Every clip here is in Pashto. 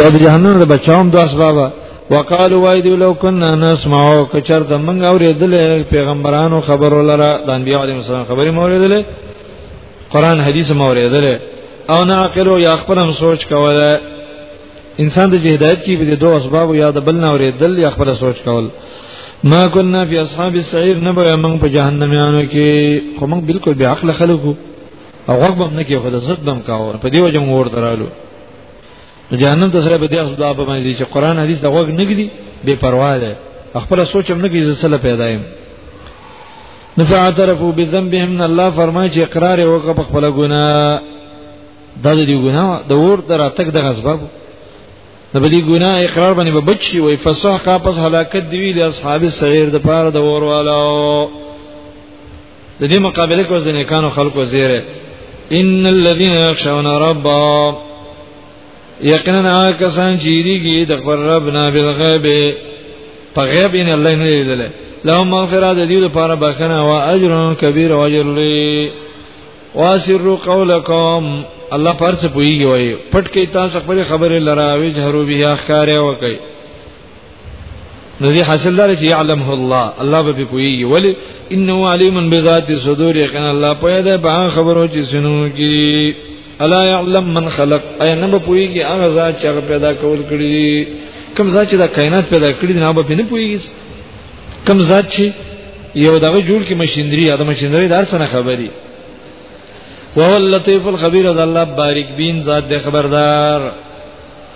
یا د جهنم د بچاوم د اسباب وقالو وای دی لو کنا نسمع کچر د منګ اوریدل پیغمبرانو خبرو لره د انبیاء علیهم السلام خبرې موریدل قران حدیث موریدل او نه عقل او یا خپل هم سوچ کوله انسان د هدایت کې به د دوه اسباب یا د بل نه اوریدل یا خپل سوچ کول ما كنا في اصحاب السعير نبغى من په جهنميانو کې خو موږ بالکل بیا عقل خلکو او غوږ بم نه کې خو د زد بم کاو په دیو جمع ور درالو جهنم ته سره به دې اسباب په باندې چې قران حدیث د غوږ نه کړي بے پروا ده خپل سوچ هم نه کیږي زسله پیدا یم نفعترفوا بذنبهم الله فرمایي چې اقرار وکړه په خپل ګناه دا دې ګناه د ور تر اتک د غسباب د بلی ګناه اقرار باندې به بچي وي فسحقا پس هلاکت دی وی د اصحاب السعير د پاره د ور والو د دې مقابله کې ځنې کانو خلکو زیره ان الذين يخشون ربهم یقینا کسان چې دیږي د خبر رب نه بل غیب په غیب ان الله نه لیدل لهم مغفرات دې لپاره بخنه او اجر کبیر او اجر لوی واسر قولکم الله پر څه پويږي وای پټ کې تاسو خپل خبره لراوي جهرو بیا ښکارې وکي نو دې حاصل دار چې يعلمه الله الله به پويږي ولی انه عليم بذات الصدور یقینا الله پوهه ده په خبرو چې سنو کې الا يعلم من خلق اي نه به پويږي هغه ذات چې پیدا کول کړی کوم ذات چې دا کائنات پیدا کړی نه به نه پويږي کوم ذات چې یو دغه جوړ کې ماشينري یا د ماشينري دار څخه خبري وهو اللطيف الخبير ذا الله بارك بين ذات خبردار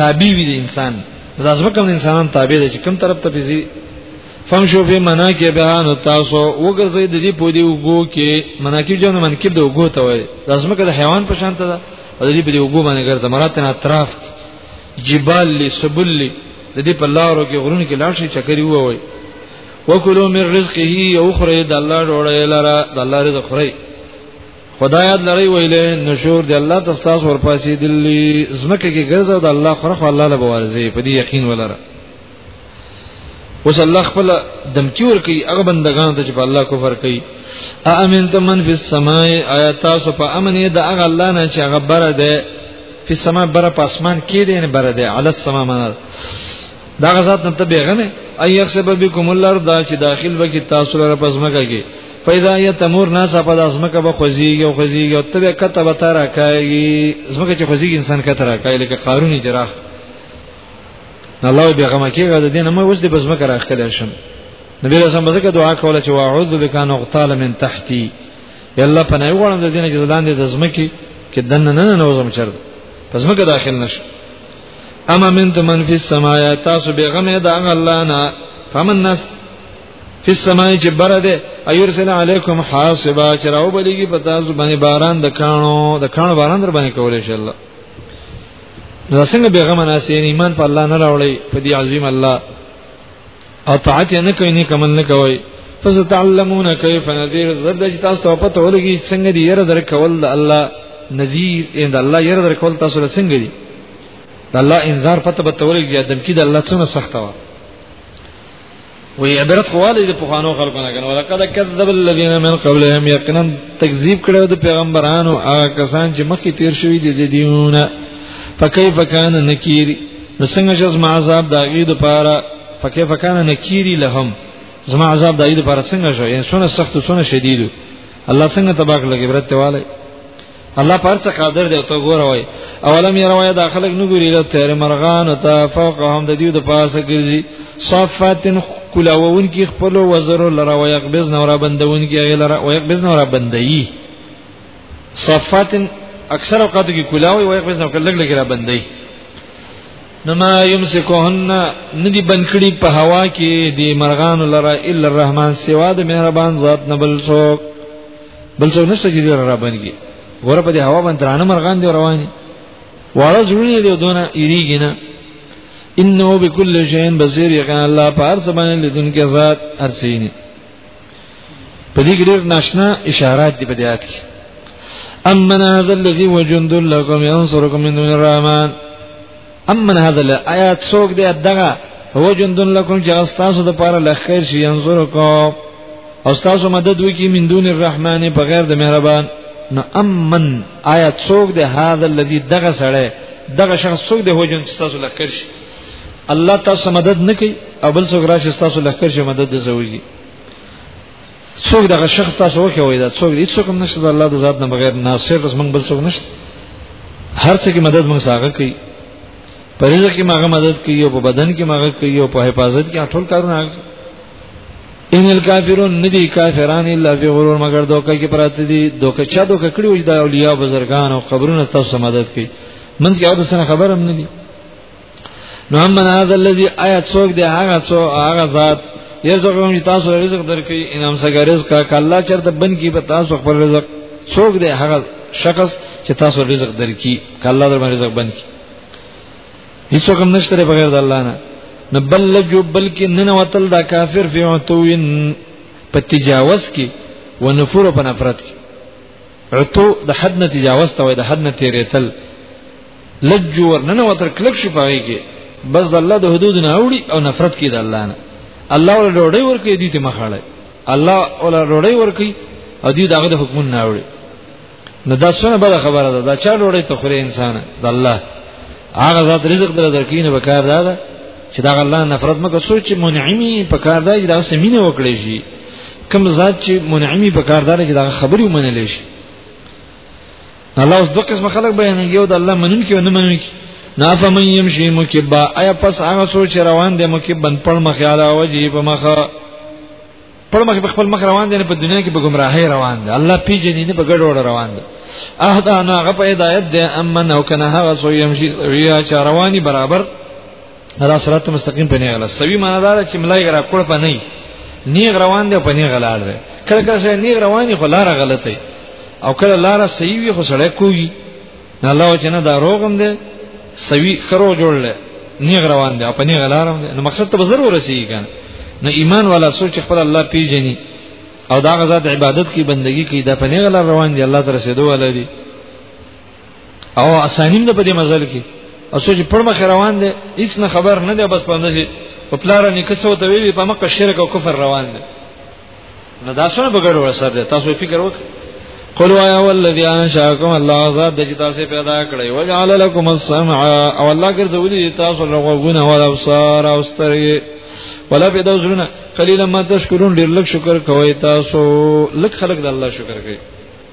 تابع وي د انسان دا ځکه د انسانان تابع دي چې کوم طرف ته بيزي فهم شو به منا کې به نو تاسو وګرځي د دې په دې وګو کې مناکب جن منکب د وګو ته وایي دا ځکه د حیوان په شان ته ده د دې په دې وګو باندې ګرځي مراتب اطراف جبال لی سبل لی د دې په لارو کې غرونو کې لاړ شي چکرې ووي وکلو من رزقه یو خره د الله ډوړې لاره د الله رزق خره خدایات لري ویلې نشور دی الله تاسو ورپاسې دلی زمکه کې ګرځاو د الله خرخ الله له بوارزي په دې یقین ولره اوس الله خپل دمکی ور کوي هغه بندگان ته چې په الله کفر کوي ا امن ته من فی السماء آیات تاسو په امن یې د هغه الله نه چې هغه بره ده په سما بره په اسمان کې دی نه بره ده علی السما معنا دا غزاد نه تبیغنه اي يخسب بكم الارض چې داخل وکي تاسو لپاره پزماګه کې پیدا یا تمور ناس په داسمکه به خوځيږي او خوځيږي او تبه کته به تر راکایي زمکه چې خوځيږي انسان کته راکایي لکه قارونی جراح الله به غم کې غد دین مې وځ دې بزمکه راخلې شم نبی رسول الله زکه دعا کوله چې واعوذ بک ان اغتال من تحتی یلا پناه غواړم د دینه چې ځان دې د زمکه کې دنه نه نه وزم چر پزمکه داخل نشم اما من تمن فی السماء تاسو بیغم دا الله نه فمن نس فی السماء چې بر ده ایرسل علیکم حاسبا چراو بلیږي په تاسو باندې باران د کانو د کانو باران در باندې کولې شي الله نو څنګه بیغم ناسین ایمان په الله نه راوړی په دی عظیم الله اطاعت نه کوي نه کمن نه کوي پس تعلمون کیف نذیر زرد چې تاسو ته پته ولګي څنګه دی یره در کول د الله نذیر ان د الله یره در کول تاسو له څنګه دی د الله انذار پته به تولګي د کې د الله څخه سخته و وی عبرت خواله د پخوانو خلکو نه کنه ولقد کذب الذين من قبلهم یقینا تکذیب کړو د پیغمبرانو هغه کسان چې مخکې تیر شوی دي د دیونه فكيف كان نکیر نو څنګه چې زما عذاب د هغې دپاره فکیف کان نکیری لهم زما عذاب د هغې دپاره څنګه شو یعنې څونه سخت او څونه شدید الله څنګه تباه کړل عبرت ته والی الله پر څه قادر دی ته ګوره وای اولم یې روایت داخلك نه ګوري له تیر مرغان او ته فوقهم د دیو د پاسه ګرځي صفاتن کلاوون کی خپل وزر لره ويقبض نورا بندون کی غیر لره ويقبض نورا بندي صفات اکثر اوقات کې کولاوي وای خو څنګه لګ لګ را بندي نو ما يمسكهن ندي بنکړي په هوا کې دي مرغان لره الا الرحمن سوا د مهربان ذات نه بل څوک بل څوک نشته چې لره را بنګي ور په دي هوا باندې رانه مرغان دي رواني واړه زړونه دي دونه یریږي نه انه بكل شيء بصير يقين الله پار سبحانه لدن کې ذات ارسيني په دې کې ډېر ناشنا اشارات دي په دې آیات کې امن هذا الذي وجند لكم ينصركم من دون الرحمن امن هذا الآيات سوق دې دغه وجند لكم چې تاسو د پاره لخر شي ينصركم او تاسو مدد وکي من دون الرحمن بغیر د مهربان نو امن آیات سوق دې هذا الذي دغه سره دغه شخص سوق دې وجند تاسو لخر شي الله تاسو مدد نکي او بل څوک راشي تاسو لخر شي مدد زوږي څوک دغه شخص تاسو وکه وای دا څوک دې څوک هم نشته د الله د ذات نه بغیر ناصر بس موږ بل څوک نشته هر څه کې مدد موږ ساغه کوي په رزق کې ماغه مدد کوي او په بدن کې ماغه کوي او په حفاظت کې ټول کارونه ان الکافرون ندی کافران الا فی غرور مگر دوکه کې پراته دي دوکه چا دوکه کړی وي د اولیاء بزرگان او قبرونو تاسو مدد کوي من کې او د سره خبرم ندی نو من هذا الذي آیا څوک دی هغه څو هغه ذات یرزقون چې تاسو رزق درکړي انعام سره رزق کا کله چرته بن کی به تاسو خپل رزق څوک دی هغه شخص چې تاسو رزق درکړي کله در باندې رزق بن کی هیڅ کوم نشته بغیر د الله نه نه بل لجو بلکې نن وتل دا کافر فی عتوین په تجاوز کې ونفور په نفرت کې عتو د حد نه تجاوز ته وای د حد نه تیریتل لجو ورننه وتر کلک شي پوي کې بس د الله د حدود نه اوړي او نفرت کې د الله نه الله ول ډوړی ورکې دي ته مخاله الله ول ډوړی ورکې او دي دغه د حکم نه اوړي نو دا څونه بل خبره ده دا چا ډوړی ته خوري انسان د الله هغه ذات رزق در درکینه به کار ده چې دا الله نفرت مکه سوچ منعمي په کار ده چې دا سمینه وکړي شي کوم ذات چې منعمي په کاردار کې دا خبري ومنل شي الله اوس دوه قسم خلک بیان یو د الله منون کې او نه منون کې نافه من يمشي مکبا ایا پس هغه سوچ روان دي مکبن پړ مخ یاله وجي په مخ پړ مخ خپل مخ روان دي په دنیا کې په گمراهي روان دي الله پیجنې نه په ګډ وړ روان دي اهدا نه هغه په هدایت دي امن او کنه هغه سو يمشي ویا چا رواني برابر دا صراط مستقیم په نیغه سوي معنا دا چې ملای غرا کول په نه نیغ روان دی په نیغه لار دی کله کله سره نیغ روان دی خو لار غلطه او کله لار صحیح وي خو سره کوي نه الله چې نه دا روغم دی سوي خرو جوړل نیغ روان دی په نیغه لار دی نو مقصد ته بزر ورسیږي کنه نو ایمان والا سوچ خپل الله پیژني او دا غزاد عبادت کی بندگی کی دا په نیغه لار روان دی الله تر رسیدو ولري او اسانیم ده په دې مزل کې او سوچ پر مخ روان دي هیڅ نه خبر نه دی بس په اندازې په پلار نه کسو ته ویلي په مکه شرک او کفر روان دي نه دا څونه بغیر ورسره ده تاسو فکر وکړئ قل وایا والذی انشاکم الله ذات د تاسو پیدا کړی وجعل لكم السمع او الله ګرځولي تاسو لغوونه او ابصار او سترګې ولا پیدا زرونه قلیلا ما تشکرون ډیر لږ شکر کوي تاسو لږ خلک د الله شکر کوي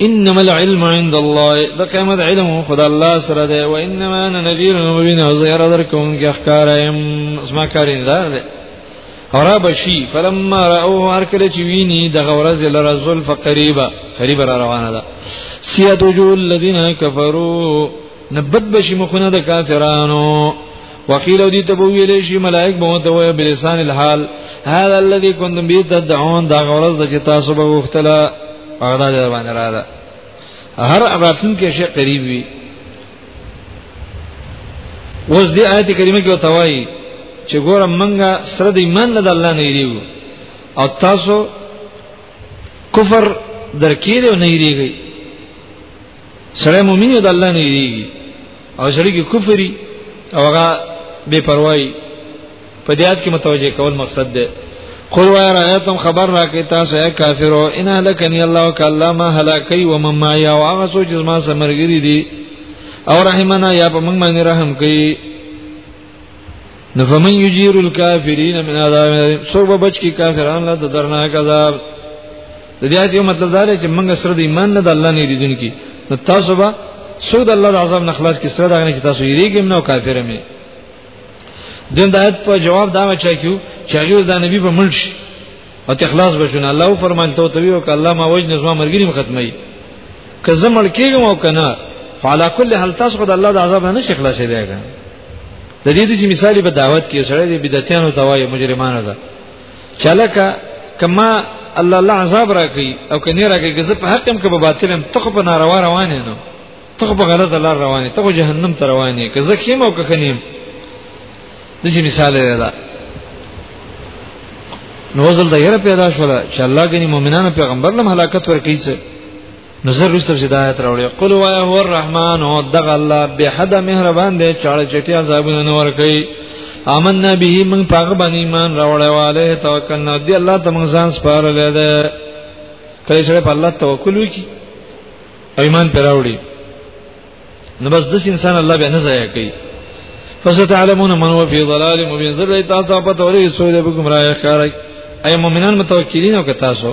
انما العلم عند الله د قیامت علم خدای الله سره دی و انما انا نذير مبين زير درکون کې احکارم اسما کارین دا دی اورا بشي فلما راوه هر کله چې ویني د غورز لره زل فقریبا قریب را روانه ده سیادو جو الذين كفروا نبد بشي مخونه د کافرانو وقیل او دي ته ویل شي ملائک به ته وي بلسان الحال هذا الذي كنتم به تدعون دا غرض د چې تاسو به وختله هغه دا باندې را ده هر راتلون کې شي قریب وي اوس دې آیت کریمه کې توایي چې ګورم منګه سره د ایمان نه د الله نه یریو او تاسو کفر درکې دی نه یریږي سره مؤمن د الله نه دی او سره کې کفري او هغه بے پروايي په دې آیت کې متوجه کول مقصد دی قل وای رایتم خبر راکې تاسو اے کافرو ان هلکنی الله کلمه هلاکی و مم ما یا واغه سوچ زما سمرګری دي او رحمنا یا په موږ باندې رحم کوي نفمن یجیر الکافرین من عذاب سوب بچ کی کافرانو له درناک عذاب د دې آیت یو مطلب دا دی چې موږ سره د ایمان نه د الله نه یریدونکي نو تاسو به سود الله د عذاب نه خلاص کی سره دا نه چې تاسو یریږم نه او کافر مې دین د آیت په جواب دا وچا کیو چې هغه د نبی په ملک او تخلاص بشونه الله فرمایل ته توی او الله ما وجه نظام مرګریم ختمي که زه مړ کېږم او کنه فعلا کل حال تاسو خدای الله د عذاب نه شي خلاصې دیګا د دې د مثال په دعوت کې سره د بدعتانو توای مجرمانو ده چلکه کما الله الله عذاب راکي او کني راکي که زه په حق هم که په باطل هم ته په ناروا روان نه ته په غلط لار روان ته جهنم ته روان یې که زه کیم او که کنیم د دې مثال دی دا نو ځل د یره پیدا شول چې الله غني مؤمنانو پیغمبر لم هلاکت ورکړي نو زر رسل چې دایت راوړي قل و هو الرحمن او دغ الله به حد مهربان دی چاړه چټي عذابونه نور کوي آمنا به موږ پاغه باندې ایمان راوړی والے توکل نو دی الله ته موږ ځان سپارل دی کله چې په الله توکل وکي ایمان پر راوړي نو بس د انسان الله به نه ضایع کوي فستعلمون من هو في ضلال مبين زر تاسو په توري سوې د ګمراه ښکارای اي مؤمنان متوکلین او که تاسو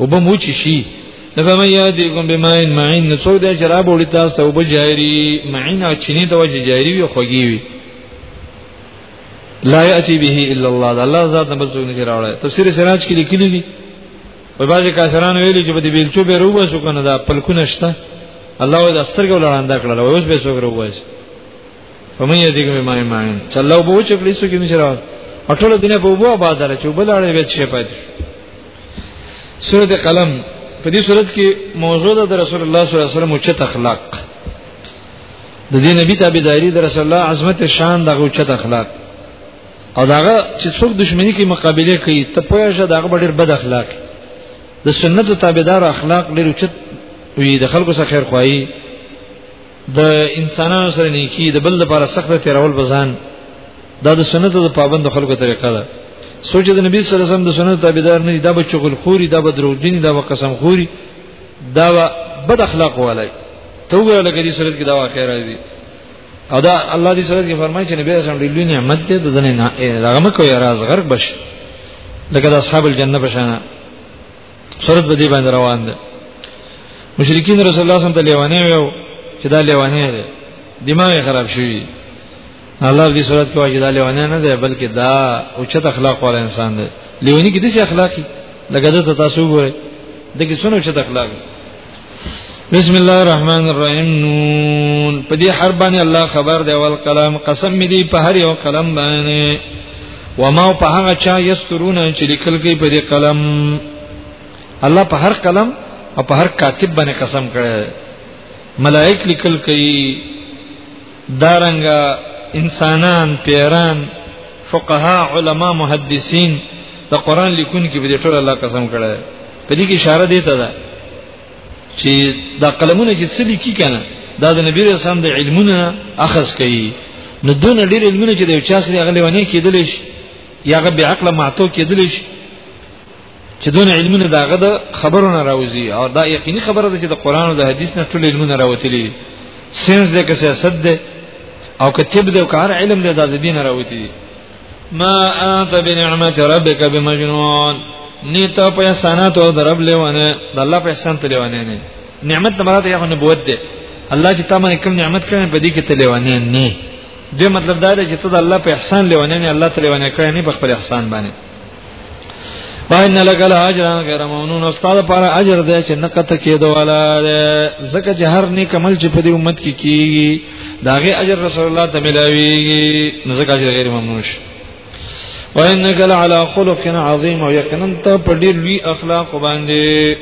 وبه موچی شي نفمن یاتیکم بماء معین نو څوک د شراب وړي تاسو ته وبه جاری معین او چینی ته وجه جاری وي خوږی وي لا یاتی به الا الله دا الله ذات نه بسوګ نه راوړی تفسیر سراج کې لیکلی دي په بعضی کافرانو ویلي چې په دې بیلچو به روبه سو کنه دا پلکونه شته الله د استرګو لړاندا کړل اوس به سوګ روبه فمن یتیکم بما معین چې الله وبو چې پلیس کې نشه راوځ ټول دنیا په وبو آباد را چې وبل اړې وچ شي پاتې سورته قلم په دې صورت کې موضوع ده رسول الله صلی الله علیه وسلم او چت اخلاق د دې نبی تابعداري د رسول الله عظمت شان دغه چت اخلاق او داغه چې څوک دښمنی کې مقابله کوي ته پوهه شه داغه ډېر بد اخلاق د سنت تابعدار اخلاق ډېر چت وي د خلکو سره خیر خوایي د انسانانو سره نیکی د بل لپاره سخت تیرول بزان دا د سنت د پابند خلکو طریقه ده سوچ د نبی صلی الله علیه وسلم د سنت تابعدار نه دا به چغل خوري دا به دروغجن دا به قسم خوري دا به بد اخلاق والای ته وګوره لکه دې صورت کې دا واقع راځي او دا الله دې صورت کې فرمایي چې نبی صلی الله علیه وسلم لوی نعمت دې د دنیا نه راغمه کوي راز غرق بشي لکه د اصحاب الجنه بشانه شرط به دې باندې روان دي مشرکین رسول الله صلی الله علیه وسلم ته لیوانه ویو چې دا لیوانه دی دماغ خراب شوی الله دې صورت کې واجب علی ونه نه ده بلکې دا اوچت اخلاق والا انسان دی لیونی کې دې اخلاقی لګا ته تاسو وګورئ دغه څونه اوچت اخلاق دی بسم الله الرحمن الرحیم نون په دې حرف باندې الله خبر دی ول قلم قسم می دی په هر یو قلم باندې وما په هغه چا یسترونه چې لیکل کوي په دې قلم الله په هر قلم او په هر کاتب باندې قسم کړی ملائک لیکل کوي دارنګا انسانان پیران فقها علما محدثین د قران لیکون کې به ټول الله قسم کړی په دې کې اشاره دی ته ده چې دا قلمونه چې څه لیکي کنه دا د نبی رسول الله د علمونه اخذ کوي نو دون ډیر علمونه چې د یو چا سره غلې ونی کېدل شي یا غ به عقل معتو کېدل شي چې دون علمونه داغه د خبرونه راوځي او دا یقیني خبره ده چې د قران او د حدیث نه ټول علمونه راوتلي سینس د کسه صد ده او کتب ده او کار علم ده د دین راوتي ما انت بنعمت ربک بمجنون نیت په احسانات او درب لیوانه د الله په احسان ته لیوانه نه نعمت نه مراد یو نبوت ده الله چې تمه کوم نعمت کړي په دې کې ته لیوانه نه دې مطلب دا دی چې ته د الله په احسان لیوانه نه الله ته لیوانه کړي نه په خپل احسان باندې پاین لک الاجر غیر ممنون استاد پر اجر دې چې نقته کېدو والا زکه چې هر نیک عمل چې په دې امت کې کیږي داغه اجر رسول الله ته ملاويږي نو زکه اجر غیر ممنون شي وانک لعلى خلق عظیم او یقینا ته په ډیر لوی اخلاق باندې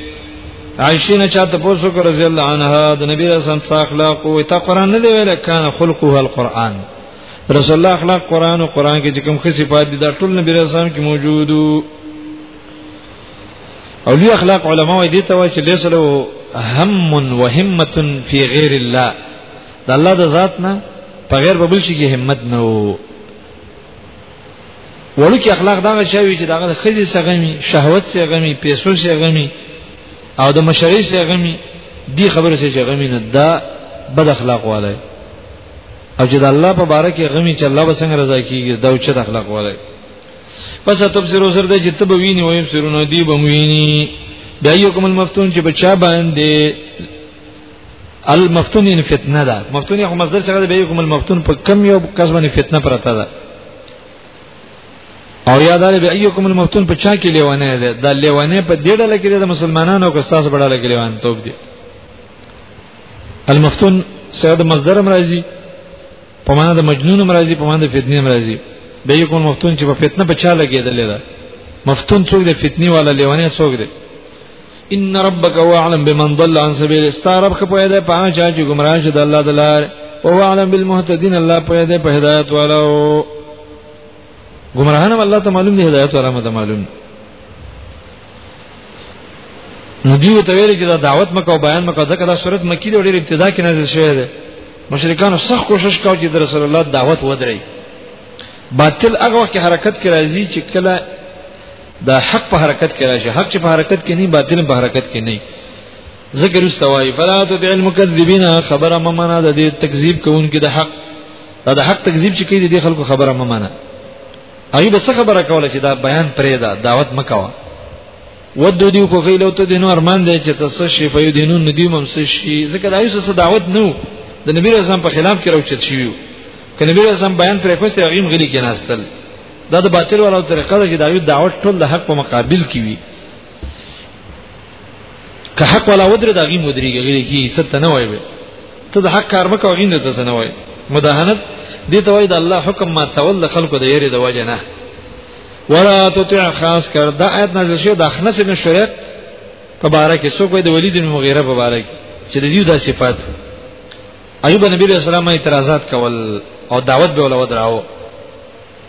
عائشہ نه چاته پوسو کر رضی الله عنها د نبی رسول الله اخلاق او ته قران نه دی ویل کان خلقه القرآن رسول الله اخلاق قران او قران کې کوم خصي صفات دي دا ټول نبی رسول الله کې موجودو او لوی اخلاق علما وایي دي ته وایي چې ليس له هم و همت فی غیر الله د الله د ذات نه په غیر بل شي کې همت نه وو ورکه اخلاق دا شوی چې داغه خزي سغمي شهوت سغمي پیسو سغمي او د مشرۍ سغمي دی خبره چې غمینه دا بد اخلاق والے او چې د الله په باره کې غمی چې الله به څنګه رضا کیږي دا او چې د اخلاق وره پس تبصرو سر دې چې تب ویني ویم سرونه دی به ویني بیا یو کوم المفتون چې بچا باندې المفتون ان فتنه ده مفتون یو مصدر څنګه ده بیا کوم المفتون په کم یو کس باندې فتنه پرته ده او یادار به ایکم المفتون په چا کې لیوانه ده دا لیوانه په دې ډله کې د مسلمانانو کو استاد په ډله کې لیوان توپ دي المفتون سره د مصدر مرضی په معنا د مجنون مرضی په معنا د فتنه مرضی د یو کوم مفتون چې په فتنه په چا لګیدل ده مفتون څوک د فتنی والا لیوانه څوک دی ان ربک هو اعلم بمن ضل عن سبیل استعرب خو پیدا په هغه چا چې گمراه شد الله دلار او هو اعلم بالمهتدین الله پیدا په هدایت والو گمراهان الله ته معلوم دی هدایت والا مده معلوم نو دیو ته ویل چې دا دعوت مکه او بیان مکه ځکه دا صورت مکی دی ډېر ابتدا کې نازل شوی دی مشرکانو سخت کوشش کاوه چې رسول الله دعوت ودرې باطل هغه وخت حرکت کې راځي چې کله دا حق په حرکت کې راشي حق چې په حرکت کې نه باطل په حرکت کې نه ذکر استوای فلا تطع المكذبين خبر ما معنا د دې تکذیب کوونکې د حق دا د حق تکذیب چې کوي د خلکو خبره ما معنا هغه به څه خبره کوله چې دا بیان پرې دا دعوت مکوا ودو دیو کو غیلو ته دینو ارمان دی چې تاسو شي په یو دینو ندی مم څه شي ځکه دا یو څه دعوت نو د نبی رسول په خلاف کې راوچت شي که نبی رسول بیان پرې کوسته هغه غلی کې ناستل دا د باطل ولو طریقه ده چې دا یو دعوت ټول د حق په مقابل کې وي که حق ولا ودر دا غي مدري غي کی ست نه وای ته د حق کار مکو غي نه ته نه وای مداهنت دي ته وای د الله حکم ما تول خلق د یری د وجه نه ولا تطع خاص کر دا آیت نازل شو د اخنس بن شریق تبارک سو کوی د ولید بن مغیره مبارک چې د دې د صفات ایوب نبی علیہ السلام اعتراضات کول او دعوت به ولود راو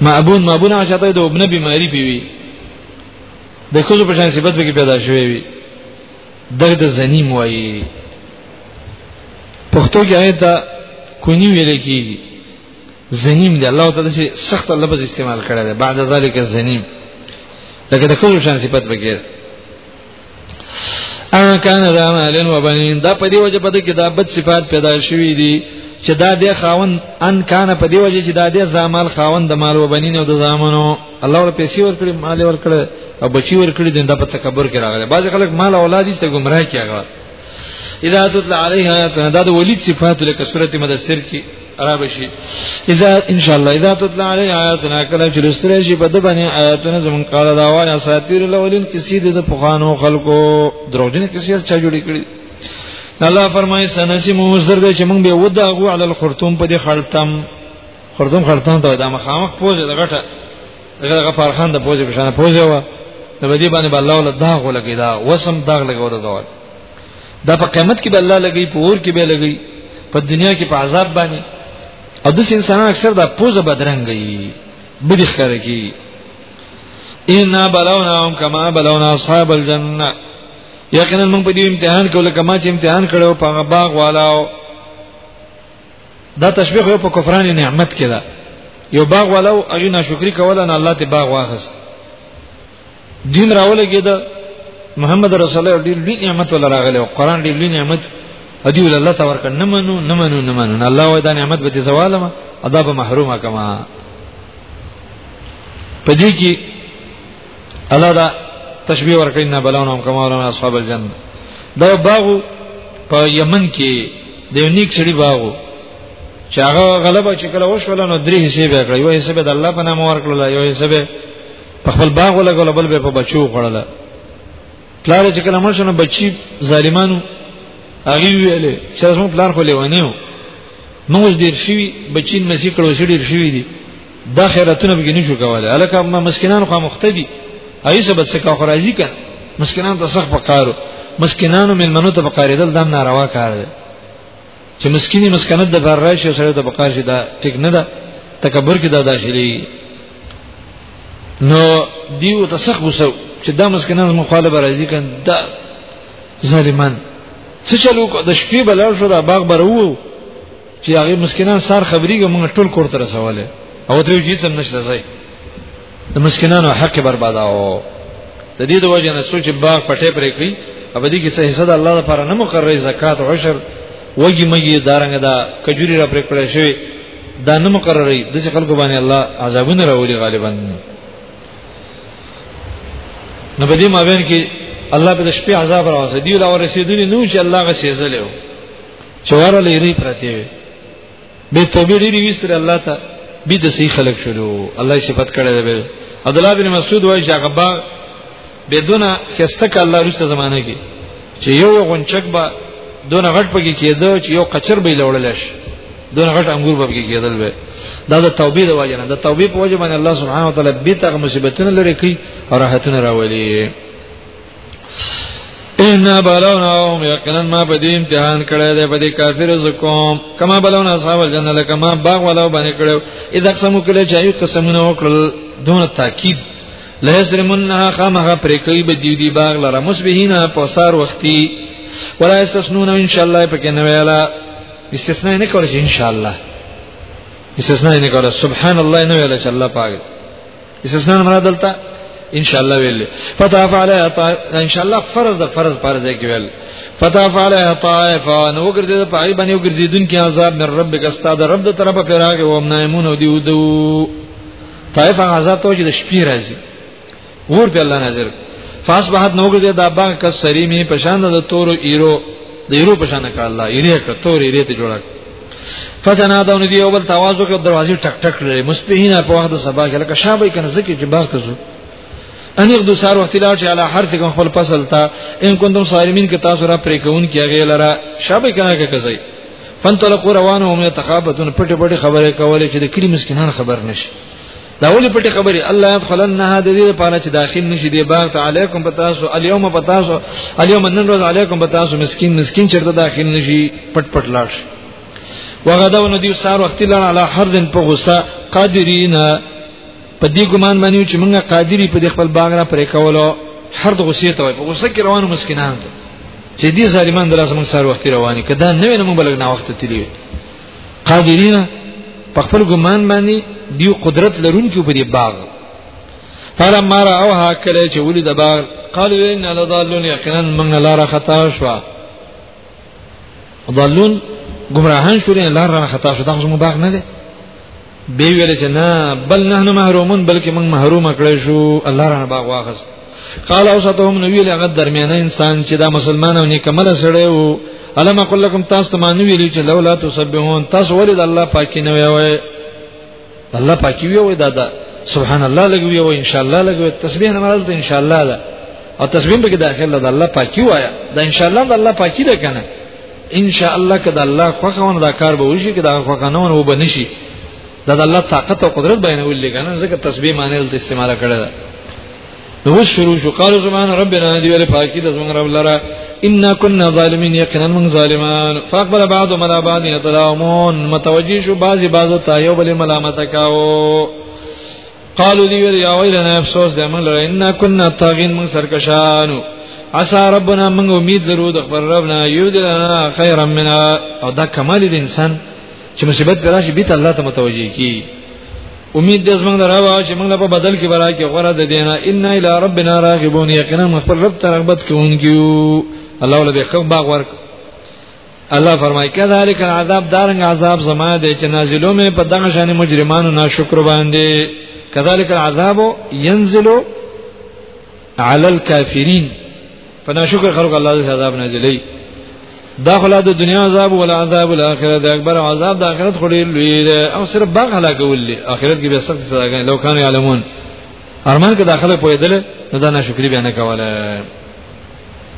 معبون معبون هغه چاته د ابن بي ماری پیوي د کوزو په شان صفت به پیدا شوی وي درد زنیم وایي پښتو کې آیت دا کونی ویل کیږي زنیم دی الله تعالی چې سخت لفظ استعمال کړی دی بعد ذلک زنیم لکه د کوم شان صفت بګیر ان کان ذا مالن و بنین دا په دی وجه په کې دا بد صفات پیدا شوې دي چې دا د خاون ان کان په دی وجه چې دا د زامل خاون د مال و بنین او د زامنو الله ور پیسې ور کړی مال ور کړی او بچی ور کړی دا په تکبر کې راغلی بعض خلک مال اولاد ته گمراه کیږي اذا تطلع عليه آیاتنا دا د ولید صفات لکه سورته مدثر کې را بشي اذا ان شاء الله اذا تطلع علي آیاتنا کله چې لستر شي په د باندې آیاتونه زمون قال دا وایا ساتیر الاولین کسی د پخوانو خلکو دروژن کسی چا جوړی کړی الله فرمای سنسی مو زر دې چې مونږ به وداغو علی الخرطوم په دې خلتم خرطوم خلتم ته د مخامخ پوزه د غټه دغه پرخان د پوزه په شان پوزه و د بدی باندې الله ول داغ ولګی دا وسم داغ لګول دا دا په قیامت کې به الله لګي په اور کې به لګي په دنیا کې په عذاب باندې او د انسانان اکثر دا پوزه بدرنګي بدی ښکار کی ان بلوناهم کما بلونا اصحاب الجنه یقینا موږ په دې امتحان کې ولکه ما چې امتحان کړو په هغه باغ والاو دا تشبیه یو په کفران نعمت کې ده یو باغ والاو هغه ناشکری کوله نه الله ته باغ واخست دین راولګي دا محمد رسول الله ډیر لوی نعمت ولا راغلی او قران ډیر لوی نعمت هدی ول الله تبارک نه منو نه منو نه منو الله وای دا نعمت به زوالم ادا به محرومه کما پدې کې الله دا تشبیه ورکړي نه بلونهم کما ولهم اصحاب الجنه دا باغ په یمن کې د یو نیک سړي باغ چې هغه غلبه چې کله وشول نو درې حصے به کړی یو حصے به د الله په نامه ورکړل یو حصے به په خپل باغ ولګول بل به په بچو خړل پلار چې کله مرشنه بچي ظالمانو هغه ویلې چې زموږ پلار خو لیوانیو موږ ډیر شي بچین مسی کړو شي ډیر شي دي دا خیراتونه به نه شو کوله الکه ما مسکینان خو مختدي ایسه بس کا خو راضی کړه مسکینان ته سخت پکارو مسکینانو ملمنو ته پکاریدل دا ناروا کار دی چې مسکینی مسکنت د بار راشي سره د بقا شي دا ټیک نه ده تکبر کې دا داخلي نو دیو تسخ وسو چې دا مسکنان مخالفه راځي کړه دا ظالمان څه چلو د شپې بلل شو دا باغ برو چې هغه مسکینان سار خبريږي موږ ټول کور تر سواله او تر یو هیڅ هم نشته ځای د مسکینانو حق برباداو د دې د وجه نه سوچ باغ پټه پرې کړی او دې کې څه حصہ د الله لپاره نه مقرره زکات او عشر وږي مګي دارنګ دا کجوري را پرې کړی شوی دا نه مقرره د څه خلکو باندې الله عذابونه راولي غالبا نو په دې مابین کې الله په شپې عذاب راوځي دی لا ورسېدلی نو چې الله غسې زلو چوار لري پرتی وي به توبه ډیری وستره الله ته به د سی خلق شلو الله صفات کړی دی عبد الله بن مسعود وایي چې هغه با بدون خسته ک الله روسه زمانه کې چې یو غونچک با دون غټ پکې کېده چې یو قچر به لوړل شي دون غټ انګور به پکې کېدل به دا د توبې د وجه نه د توبې په وجه باندې الله سبحانه وتعالى به تر مصیبتونه لري کوي او راحتونه راولي ان بلونهم یقینا ما په دې امتحان کړی دی په دې کافر زکوم کما بلون اصحاب الجنه لکه ما باغ ولو باندې کړو اذا قسم کله چې یو قسمونه وکړل دون تاکید لا یسرمنها خامغه پرې کوي به دی دی باغ لره مسبهینا په سار وختي ولا استثنون ان شاء الله پکې نه ویلا استثناء نه کول شي ان شاء الله استثناء نه کول سبحان الله نه ویلا چې الله پاک استثناء مراد دلته ان شاء الله ویل فتا فعل ان شاء الله فرض د فرض فرض کې ویل فتا فعل طائف نو ګرځي په ای باندې ګرځي دن کې عذاب من ربک استاد رب د طرفه پیراغه و منایمون او دی ودو طائف عذاب ته چې د شپې راځي ور په الله نظر فاس بهت نو ګرځي د باغ کس سریمی پشان د تور ایرو د ایرو پشان کړه الله ایرې کړه تور ایرې ته جوړه فتنا دا ندی او بل تواز وکړ دروازې ټک ټک لري مسبهینا په وخت سبا کې لکه شابه کنه زکه چې باغ ته ځو ان یو دو سار وخت لاړ چې علا حرف کوم خپل فصل تا ان کوم صارمین کې تاسو را پرې کوون کې هغه لرا شابه کنه کې کوي فن تلقوا روانه هم يتخافتون پټ پټ خبره کوله چې د کلی مسکینان خبر نشي دا ولې پټې خبرې الله يدخلنها د دې لپاره چې داخل نشي دی باغ ته علیکم پتاسو الیوم پتاسو الیوم نن روز علیکم پتاسو مسكين مسكين چرته داخل نشي پټ پټ لاړ شي وغداو نو دی سار وخت لړ علی حردن په غصه قادرین په دې ګمان باندې چې موږ قادری په خپل باغ را پرې کولو هر د غصې ته وای په غصه کې روانو مسکینان ته چې دې ظالمان دراسه موږ سار وخت رواني کدا نه وینم بلګ نه وخت تللی قادرین په خپل ګمان باندې دیو قدرت لرونکو په دې باغ فلما راوها کله چې ولید باغ قالوا ان لضالون یقینا من لار خطا شو ضالون گمراهان شو لار خطا شو دا زموږ باغ نه دی به ویل چې نه بل نه نه محرومون بلکې موږ محروم کړی شو الله رانه باغ واغست قال اوسطهم نو ویل هغه درمیانه انسان چې دا مسلمان او نیکمل سره وو علم اقول لكم تاسو ته مانو ویل چې لولا تسبحون تاسو ولې د الله پاکي نه ویوي الله پاکي ویوي دا دا سبحان الله لګوي او ان شاء الله لګوي تسبیح نه مرز ان شاء الله ده او تسبیح به داخله ده الله پاکي وایا دا ان شاء الله ده الله پاکي ده کنه ان شاء الله کدا الله خوخه ونه دا کار به وشي کدا خوخه نه ونه وبنشي دا د الله طاقت او قدرت بیانول لګنه ځکه تسبیح معنی ول استعمال کړی دا نو وش شروع شو قالو زمان ربنا دی ول پاکی د زمان رب لرا ان كنا ظالمين یقینا من ظالمان فاقبل بعض من بعض يتلاومون متوجي شو بعضی بعضو ته یو بل ملامت کاو قالو دی ویل یا ویلنا افسوس د من لره ان كنا طاغین من سرکشانو عسى ربنا من امید لرو د خبر ربنا یودلنا خیرا منا او دا کمال د انسان چې مصیبت پر راشي بیت الله ته متوجي کی امید دې زمنګ راو چې موږ په بدل کې برا کې غره د دینه ان الى ربنا راغبون یقینا خپل رب ته رغبت کوونکیو الله ولې به کوم باغ ورک الله فرمایي کذالک العذاب دارنګ عذاب زما دی چې نازلو مې په دغه شان مجرمانو ناشکر باندې کذالک العذاب ينزل على الكافرين فناشکر خلق الله دې عذاب نازلې دا خلا د دنیا عذاب او عذاب الاخره د اکبر عذاب د اخرت خو لوی دی او صرف باغ هلاکول دي اخرت کې به سخت سزا کوي لو کان علمون ارمان کې داخله پویدل نو دا ناشکری بیان کوله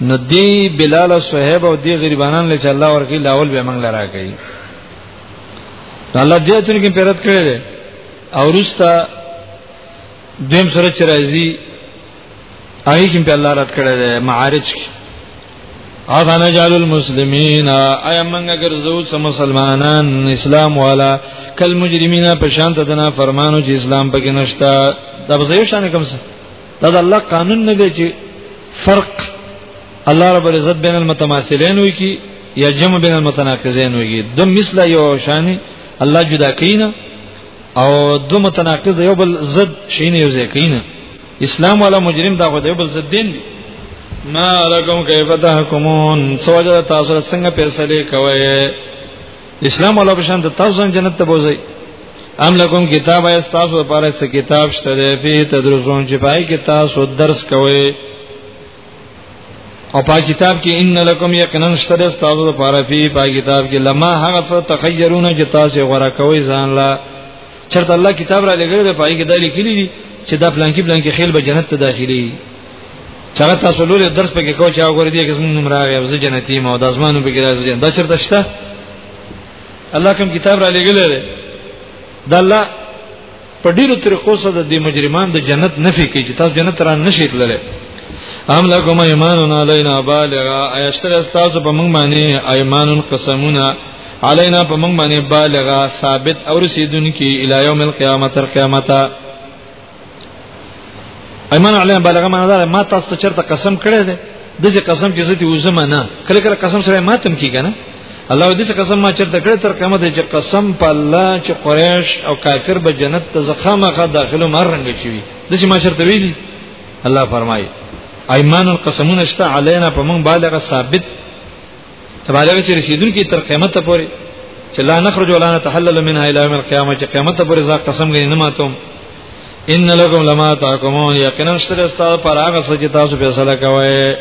نو دی بلال او صہیب او دی غریبانان له چې الله ورکی لاول به منګل راکړي الله دې اتل کې پیرت کړی دی او رستا دیم سره چې راځي هغه کې په الله رات کړی دی معارج کې افانا جعل المسلمین ایا منګه ګرځو سم مسلمانان اسلام والا کل مجرمین په شان ته دنا فرمانو چې اسلام پکې نشتا دا به یو شان کوم څه دا د الله قانون نه دی چې فرق الله رب العزت بین المتماثلین وی کی یا جمع بین المتناقضین وی کی د مثل یو شان الله جدا کینا او دو متناقض یو بل ضد شین یو ځای کینا اسلام والا مجرم دا خو یو بل ضد دین دی ما لکم کیف تحکمون سوجد تاسو څنګه فیصله کوئ اسلام ولا په شان د تاسو جنت ته بوزي ام لکم کتاب ایس تاسو لپاره څه کتاب شته دی په تدرسون چې پای کې تاسو درس کوئ او په کتاب کې ان لکم یقینا شته دی تاسو لپاره په پای کتاب کې لما هغه څه تخیرونه چې تاسو غوړه کوئ ځان لا چرته الله کتاب را لګره پای کې دا لیکلي دي چې دا پلان کې پلان کې خیل به جنت ته داخلي چاغه تاسو لوري درس پکې کو چا وګورې دې کس مونږ راغی او زه جنتی ما او د اسمانو پکې راځي دا چرته شته الله کوم کتاب را لګل دی دا الله په ډیرو طریقو سره د مجرمان د جنت نفي کوي چې تاسو جنت را نشئ تللی ام لکم ایمانون علینا بالغا ایشتر استاسو په موږ باندې ایمانون قسمونه علینا په موږ باندې بالغا ثابت او رسیدونکي الی یوم القیامت تر قیامت ایمان علی بالغه معنا ده ما تاسو ته چرته قسم کړی دی د دې قسم چې زه دې وزم نه کله کله قسم سره ماتم کیږي نه الله دې څه قسم ما چرته کړی تر قیامت چې قسم په الله چې قریش او کافر به جنت ته زخمه غا داخلو مر رنګ شي د دې ما چرته ویلي الله فرمایي ایمان القسمون اشتا علینا په مونږ بالغه ثابت تبالغ چې رسیدون کې تر قیامت پورې چې لا نخرج ولا نتحلل منها الى يوم القيامه چې قیامت پورې ځا قسم غنی نه ماتوم ان لکم لما تحکمون یقینا شتر استاد پر هغه څه چې تاسو فیصله کوئ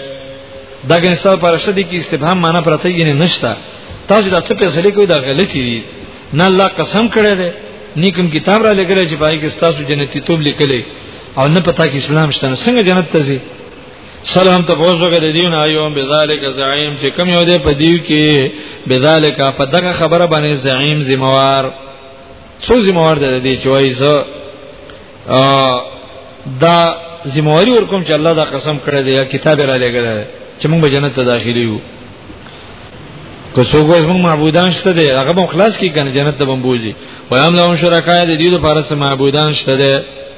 دا ګن استاد پر شته دي کې استفهام معنا پرته یې نشته تاسو دا څه فیصله کوئ دا غلطي دي نه الله قسم کړی دی نیکم کتاب را لګره چې پای کې تاسو جنتی توب لیکلې او نه پتا کې اسلام شته څنګه جنت ته ځي سلام ته پوښتنه د دیونه ایوم بذالک زعیم چې کوم یو دی په دیو کې بذالک په دغه خبره باندې زعیم ذمہوار څو ذمہوار دی دی چې وایي زه دا ذمہواری ورکوم چې الله دا قسم کړی دی یا کتاب را لګل چې موږ به جنت ته داخلي یو که څوک وایي موږ معبودان شته دی هغه به خلاص کی کنه جنت ته بمبوزي ویم لهم شرکای د دې لپاره سم معبودان شته دی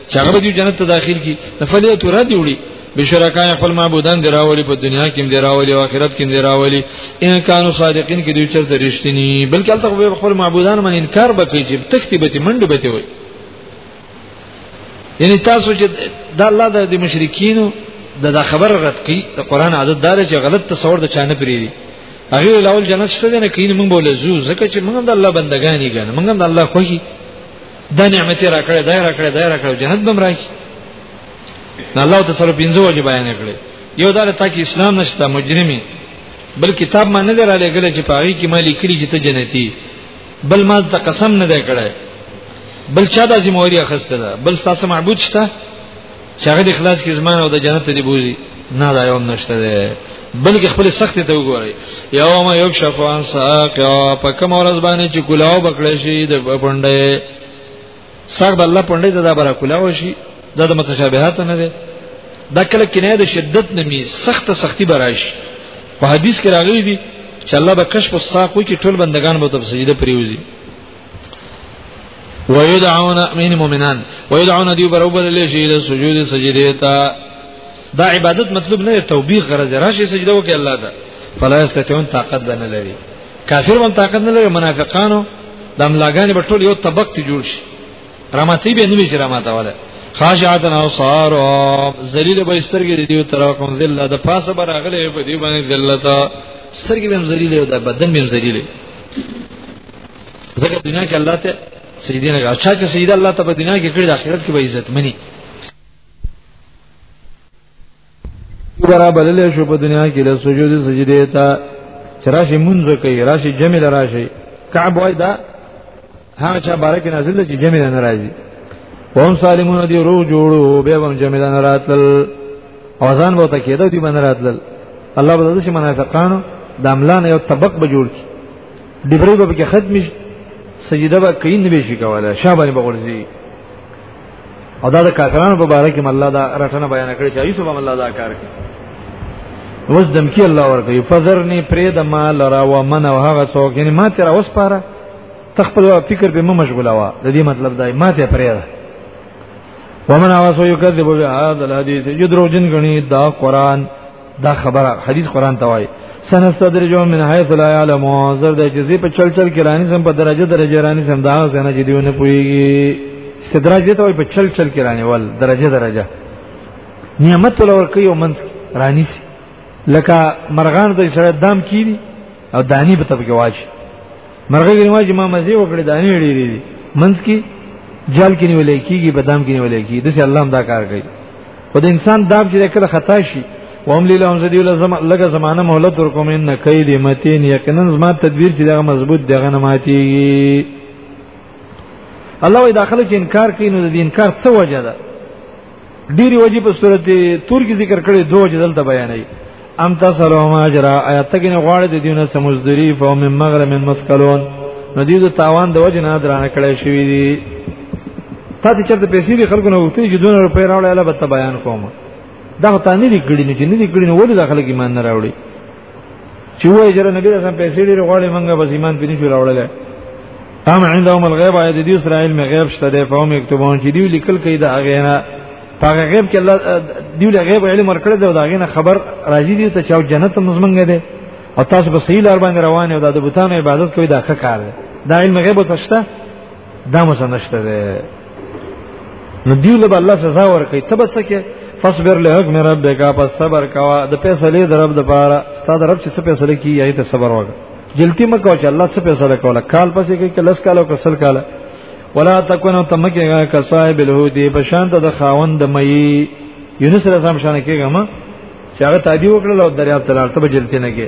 چې هغه به جنت ته داخل کی نفلیه تو را دی وړي بشرکای خپل معبودان دراولي په دنیا کې دراولي او آخرت کې دراولي ان کانوا صادقین کې دوی چرته رښتینی بلکې البته خپل معبودان من انکار وکړي چې تختی به منډه به وي یعنی تاسو چې د الله د مشرکینو د دا خبر رد کی د قران عادت دار چې غلط تصور د چانه پری دي هغه لاول جنت شته نه کین موږ بوله زو زکه چې موږ د الله بندگانی ګان موږ د الله خوشي دا نعمت را کړې دا را کړې دا را کړې جهاد بم راکی نه الله ته سره پینځه وجه بیان کړې یو دا ته کې اسلام نشته مجرمي بل کتاب ما نه دراله غل چې پاغي کې ما لیکلي چې ته جنتی بل ما ته قسم نه دی کړی بل چا د ذمہواری اخسته ده بل تاسو معبود شته چې هغه د اخلاص کې زمانه او د جنت دی بوزي نه دا یو نشته ده بلکې خپل سخت ته وګورئ یوم یکشف عن ساق په کوم ورځ باندې چې کلاو بکړې شي د پندې ساق د الله پندې ته دا برا کلاو شي دا د متشابهات نه ده دا کله کنایه د شدت نمی سخت سختی براش په حدیث کې راغلی دی چې الله به کشف الساق وکي ټول بندگان به تفسیر پریوزي ويدعون من مؤمنان ويدعون دی برابر لشي له سجود سجده تا دا عبادت مطلب نه توبیخ غرض راشي سجده وکي الله ته فلا استتون طاقت بنه لري کافر هم طاقت نه لري منافقانو د املاګان په ټول یو طبق ته جوړ شي راماتي به نیمه چې راماته وله خاشعتن او صار ذلیل به سترګې دیو تر کوم ذلت د پاسه براغله په دی باندې ذلت سترګې به ذلیل او د بدن به ذلیل ځکه دنیا کې الله ته سجده نه کوي چې سجده الله ته په دنیا کې کړی د آخرت کې به عزت مني برا بلل شو په دنیا کې له سجود سجده ته چرشی منځ کوي راشي جمع راشي کعب وای دا هغه چا بارک نازل چې جمع نه راځي قوم سالمون دی روح جوړو به هم جمع نه راتل اوزان به ته کېده دی باندې راتل الله به داسې منافقانو د املان یو طبق به جوړ کی ډبرې به کې ختم شي سجده به کین به شي کوله شابه به ورځي او دا د کافرانو په باره کې الله دا رټنه بیان کړی چې ایسو به الله دا کار کوي وز دم کې الله ورکوي فذرني پرې د مال را و من او هغه څوک یعنی ما تیر اوس پاره تخپل فکر به مشغوله وا د دې مطلب دا ما ته پرې ده ومن اواسو یکذب بهذا الحديث یدروجن غنی دا قران دا خبره حدیث قران توای سنستدرجو من حيث لا يعلم زر د جزي په چل چل کې رانی سم په درجه درجه رانی سم دا زنه چې دیونه پويږي استدراج دي ته په چل چل کې رانی ول درجه درجه نعمت ولور کوي او منس رانی سي لکه مرغان د سره دام کیدی او دانی په تبګه واچي مرغه ګرما چې ما مزه وکړې دا نه ډېری دي منځ کې جال کې نیولې کیږي بدام کې نیولې کیږي د الله هم دا کار کوي خو د انسان داب چې کله خطا شي وهم لیلهم زدی لزم لګه زمانه مهلت ورکوم ان کید متین یقینا زما تدبیر چې دغه مضبوط دغه نه ماتيږي الله وی داخله چې انکار کوي نو د انکار څه وجه ده ډیری وجې په صورت تور کې ذکر کړي دوه جدل ته بیانې ام تاسو ما جرا آیات کې نه غواړي د دیونه سمزدری فهم مغرم مثقلون نو دې د تاوان د وجې نه درانه کړی شوی دی تا دې چرته پیسې دي خلکو نه وختي چې 200 روپۍ راوړل به ته بیان کوم دا ته نه دي کړی نه چې نه دي کړی نو ولې داخله کې مان نه راوړي چې وایي چې نبی رسول الله پیسې ډېر غواړي مونږه به ایمان پینې شو راوړل هم عندهم الغیب اې د دې سره علم غیب شته د فهم یكتبون چې دی لیکل کوي دا غینا هغه غیب کې الله دی له غیب علم ورکړ دی دا غینا خبر راځي دی ته چې جنت مزمنګ دی او تاسو به صحیح لار باندې روان یو د بوتانو عبادت کوي دا ښه کار دی دا علم غیب ته شته دا مو سنشته ده نو دیو له الله سزا ورکړي تبسکه فصبر له حکم ربک پس صبر کوا د فیصله د رب د پاره ستاد رب چې څه فیصله کی یی ته صبر وکړه جلتی مکو چې الله څه فیصله کوله کال پسې کې کلس کال او کسل کال ولا تکونو تمکه کا صاحب الهودی په شان د خاوند د مئی یونس رسام شان کېګم چې هغه تادی وکړل او دریاب تلار ته جلتی نه کې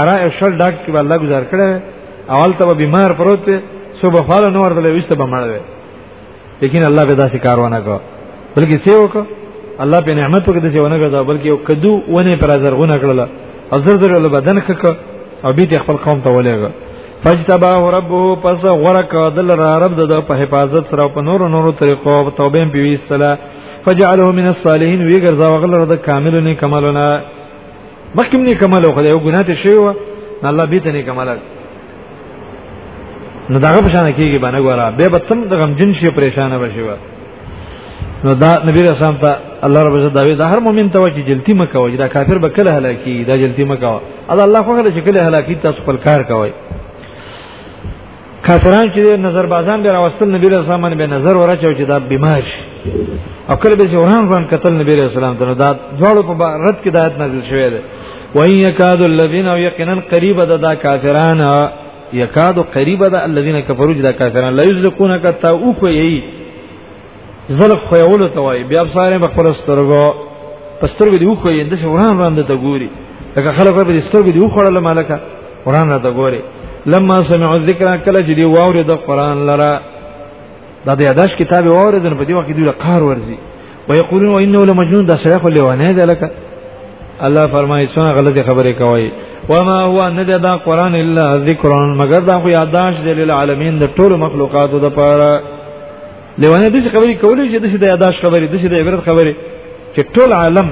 ارا افشل ډاک کې الله گزار کړي اول ته بیمار پروت دی صبح فال نو ورته وسته به مړ وي لیکن الله به داسې کارونه کو بلکې سیو کو الله په نعمت کې داسې ونه غدا بلکې یو کدو ونه پر زرغونه کړل او زر زر له بدن کک او بیت خپل قوم ته ولېګ فاجتباه ربه پس غرق دل را رب د په حفاظت سره په نور نور طریقو او توبې په ویستله فجعله من الصالحین وی ګرځا وغلره د کاملونه کمالونه مخکې نه کمال او خدای او ګناه ته شوی و نه الله به ته نه کمال نو داغه په شان کېږي باندې ګورا به به تم د غم جن شي پریشان بشي و نو دا نبی رسول ته الله رب عزت داوی دا هر مؤمن ته وجه جلتی مکوي دا کافر به کله هلاکی دا جلتی مکوي الله خو هله چې کله هلاکی تاسو خپل کار کوي کافران چې نظر بازان به راوستل نبی رسول الله باندې به نظر ورچو چې دا بیمار شي او کله به وران وران قتل نبی رسول الله ته دا دواړو په رد کې دایت نازل شوی دی وان یکاد الذین او یقینا قریب ده دا کافران یکاد قریب ده الذین کفروا دا کافران لا یزلقونک تا او کوي زلف خو یو له توای بیا ساره په خپل سترګو په سترګو دی خو یې د وران وران د ګوري لکه خلک په سترګو دی خو له مالکه وران را د ګوري لما سمع الذکر کله چې دی واوري د قران لره دا د یاداش کتاب واوري د په دی وخت دی قهر ورزي ويقولون وانه لمجنون دا سره خو لیوانه دی لکه الله فرمایي څنګه غلطه خبره کوي وما هو ان دا قران الا ذکر مگر دا خو یاداش دی للعالمین د ټول مخلوقاتو د پاره لیوانه دغه خبرې کولې چې دغه د یاداش خبرې دغه د عبرت خبرې چې ټول عالم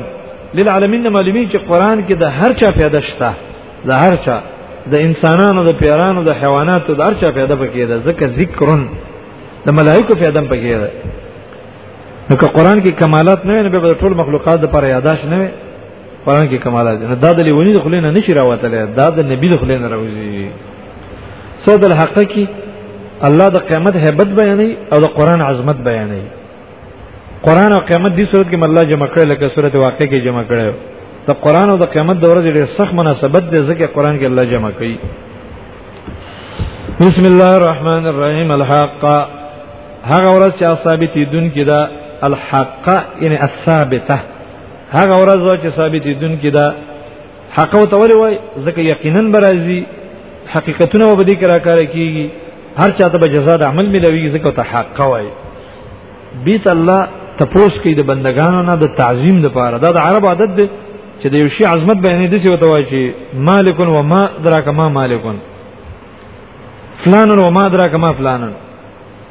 للعالمین معلومی چې قران کې د هر چا پیدا شته د هر چا د انسانانو د پیرانو د حیواناتو د هر چا پیدا پکې ده ځکه ذکرن د ملائکه پیدا پکې ده نو که قران کې کمالات نه وي نو به ټول مخلوقات د پر یاداش نه وي قران کې کمالات نه دا د لیونی د خلینو نشي راوتلی دا د نبی د خلینو راوځي سود الحق کې الله د قیامت hebat بیانې او د قران عظمت بیانې قران او قیامت دې صورت کې الله جمع کړل لکه صورت واقع کې جمع کړو د قران او د قیامت د ورځې ډېر سخت مناسبت دی ځکه قران کې الله جمع کوي بسم الله الرحمن الرحیم الحق هغه ورځ چې ثابتې دن کې دا الحق یعنی الثابته هغه ورځ چې ثابت دن کې دا حق او تول وای ځکه یقینا برازي حقیقتونه به دې کرا کار کیږي هر چاته به جزاء د عمل ملوي ځکه ته حق وای بیت الله تپوس کې د بندگانو نه د تعظیم د پاره دا د عرب عادت دی چې د یو شی عظمت بیانې دي چې وته وای چې مالک و ما دراک ما مالک فلان و ما دراک ما فلان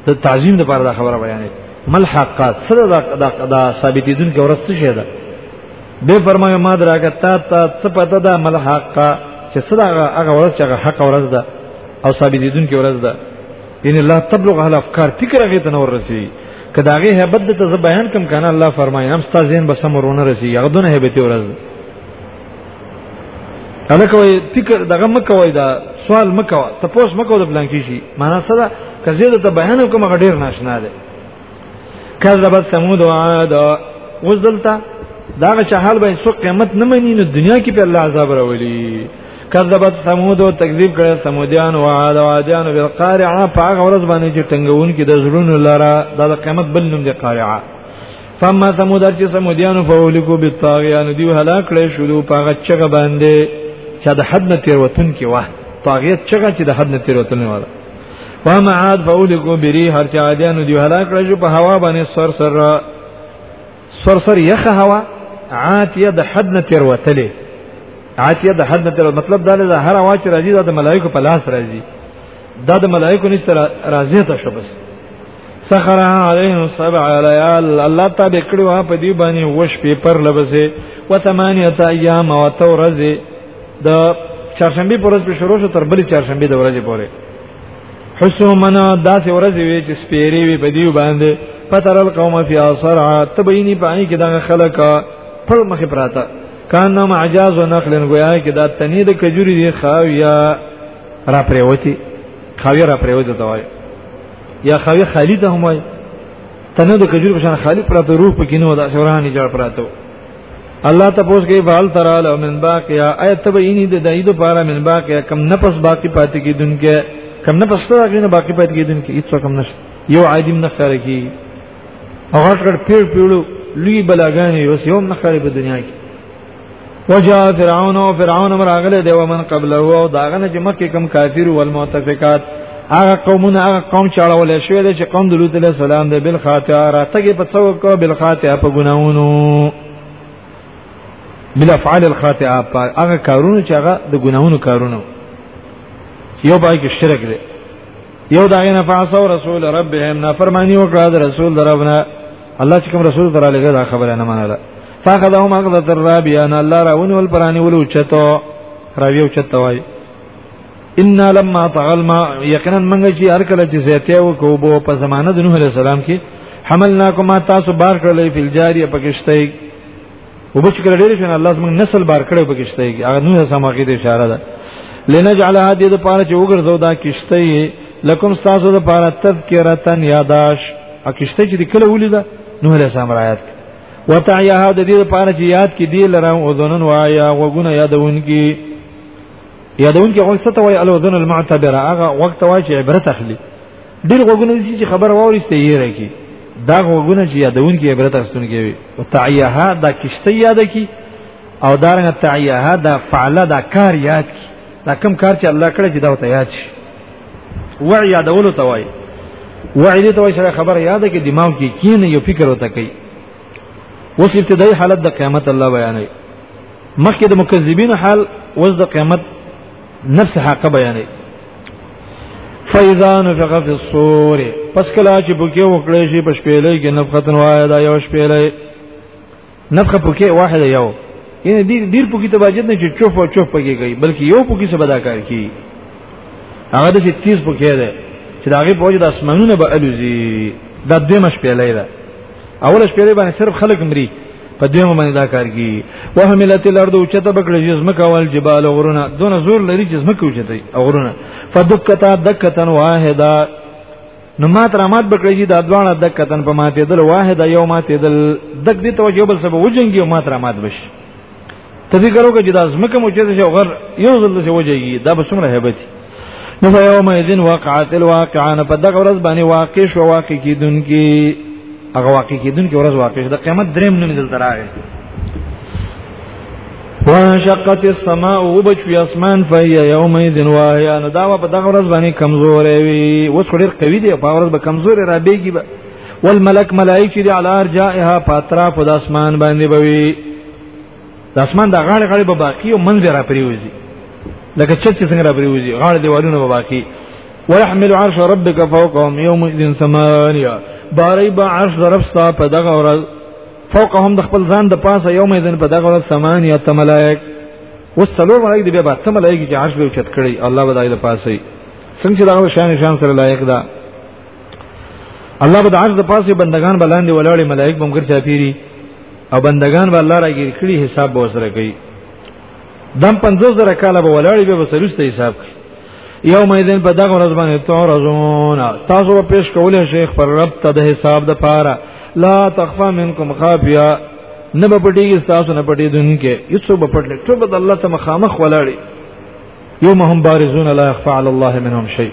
ته تعظیم لپاره دا خبره بیانې مل حقات سره دا دا ثابتې دن کې ورسته شه ده به فرمایو ما دراګه تا ته څه پته ده مل حقا چې سره هغه ورځ چې هغه حق ورځ ده او ثابتې دن کې ورځ ده ان الله تبلغ هل افکار فکر هغه ته نور رسی کدا هغه hebat د ته بیان کم کنه الله فرمایي هم ستا ذهن به سمرونه رسی هغه دونه hebat ورځ الکه وای فکر دغه مکوای دا سوال مکوا ته پوس مکو د پلان کې شي معنا څه ده کزه د بیان کوم غډیر ناشنا ده کذبت ثمود وعاد وزلتا دا چې حال به سو قیامت نه مني نو دنیا کې په الله عذاب راولي کذبت ثمود او تکذیب کړه ثمودیان او عاد او عادیان بالقارعه په هغه ورځ باندې چې ټنګون کې د زړونو لاره د قیامت بل نوم دی قارعه فما ثمود چې سمودیان په اولیکو به طاغیان دی هلاک کړي شلو پاغه چغه باندې چې د حد نه تیر وتون کې واه طاغیت چغه چې د حد نه تیر وتون واله وما عاد فاولیکو بری هر چې عادیان دی هلاک کړي شو په هوا باندې سر سر سر سر یخه هوا عاتیه د حد نه تیر وتلې عاتیه د حد نه تیر مطلب دا نه هر هوا چې راځي د ملائکه په لاس راځي دا د ملائکه نشته راځي ته شو بس سخرها عليهم سبع ليال الله تعالی کړو په دې باندې وش په پر لبسه و ثمانيه ايام او تورز د چارشنبه پر ورځ په شروع شو تر بلې چارشنبه د ورځې پورې حسومنا داسې ورځې وي چې سپيري وي په دې باندې فتر القوم فی اثر تبینی پانی کې دغه خلک پر مخ پراته کان نام عجاز و نقل گویا کې دا تنی د کجوري دی خاویا را پریوتی خاویا را پریوتی توای یا خاوی خالی ته هم وای تنه د کجور په شان خالی پراته روح پکې نه ودا شورانی جوړ پراته الله تاسو کې فعل تراله من باقیا ایت بینی د دای د پارا من باقیا کم نفس باقی پاتې کیدونکې کم نفس ته غینه باقی پاتې کیدونکې هیڅ کم نشته یو عادم نه خره کی او غټ غټ پیړ پیړو لوی بلاګانی اوس یو نه خره په دنیا کې وجاء فرعون او فرعون مراغله دی ومن قبله او داغه نه چې مکه کم کافر او المؤتفقات هغه قومونه هغه قوم چاړول شوی دی چې قوم د لوط علیه السلام د بل خاطر راتګي په څو کو بل خاطر په ګناونو بل افعال الخاطئ هغه کارونه چې هغه د ګناونو کارونه یو پای کې شرک دی یو دا نه فاسو رسول ربهم نه فرمانی وکړه د رسول دربنه الله چې کوم رسول درا لګا دا خبره نه منله فاخذهم اخذت الرابيان الله راونی ول پرانی ولو چتو راویو چتو وای ان لما طغل ما یقینا منګه چې هر کله چې زیاته وکاو بو په زمانه د نوح علی السلام کې حملناکما تاسو بار کړلې فل جاری پکشتای وبچ کړه ډېر شنه الله زموږ نسل بار کړو پکشتای کې هغه نوح سم عقیده اشاره ده لنجعل هذه د پاره چې وګرځو دا کشتای لکم تاسو د پاره تذکرتن یاداش ا کشتای چې کله ولیدا نوح علی السلام رايات وتعيها د دې لپاره چې یاد کې دی لرم او ځنن وایا وګونه یادون کې یادون کې غوسه ته وای الوذن المعتبره هغه وخت وای چې عبرت اخلي ډیر وګونه چې خبر واورسته یې راکی دا وګونه چې یادون کې عبرت اخستون کې وي وتعيها دا کشته یاد کی او دارنګ تعيها دا فعل دا کار یاد کی دا کم کار چې الله کړی چې دا ته یاد شي وعي یادولو ته وایي وعي دې ته وایي چې خبره یاد کې دماغ کې کین یو فکر وته کوي اوس ابتدایي حالت د قیامت الله بیانوي مخکې د مکذبین حال اوس د قیامت نفس حق بیانوي فاذا نفخ في الصور پس کله چې بوکي وکړې شي په شپېلې کې نفختن وای دا یو شپېلې نفخه پکې واحد یو یعنی دې ډیر پکې تباجت نه چې چوف او چوف پکې کوي بلکې یو پکې څه بدا کار کوي هغه د 30 پکې ده چې داغه په وجه د اسمانونه به الوزي دا دیمه شپې لای ده اول شپې باندې صرف خلک مري په دیمه باندې دا کار کوي وهملت الارض او چته بکړه چې زمکه ول جبال غرونه دون زور لري چې زمکه وچته او غرونه فدکتا دکتن واحده نو ما تر مات بکړی چې دا دوانه د کتن په ماته دل واحده یو ماته دل دک دي ته یو بل سبب وجنګي ما تر مات بش ته فکر وکړه چې دا زمکه مو چې شو غر یو ځل څه وجهي دا به څومره hebat نو یوم اذن وقعت الواقعه په دغه ورځ باندې واقع شو واقع کیدونکي هغه واقع کیدونکې ورځ واقع شي د قیامت دریم نوم دلته راغی وانشقت السماء وبچوي اسمان فهي يومئذ واهيا نو دا په دغه ورځ باندې کمزورې وي اوس ډېر قوي دی په ورځ به کمزورې را بيږي به والملک ملائکه دي على ارجائها پاترا په اسمان باندې بوي د اسمان د غاړې غاړې به باقی او منځ را پریوزي لکه چت چې څنګه را پریوزي غاړې دیوالونه به باقی ويحمل عرش ربك فوقهم يوم الدين ثمانية باری با عرش رب ستا په دغه ورځ فوقهم د خپل ځان د پاسه یوم الدين په دغه ورځ ثمانية ملائک وسلو ملائک دی به ته ملائک چې عرش به چت کړي الله به دایله پاسه څنګه چې دغه شان شان سره لایق ده الله به د عرش د پاسه بندگان بلاندې ولاړې ملائک بمګر چا پیری او بندگان به الله راګیر کړي حساب به وسره کوي دم 50000 کاله به ولاړی به وسرسته حساب کوي یو مېدن په دغه ورځ باندې تو رزون تاسو به پیش کولای شیخ پر رب ته د حساب د پاره لا تخفى منکم خافیا نه به پټیږي تاسو نه پټې دونکو یو څو به پټل ټول به الله ته مخامخ ولاړی یوم هم بارزون لا يخفى على الله منهم شيء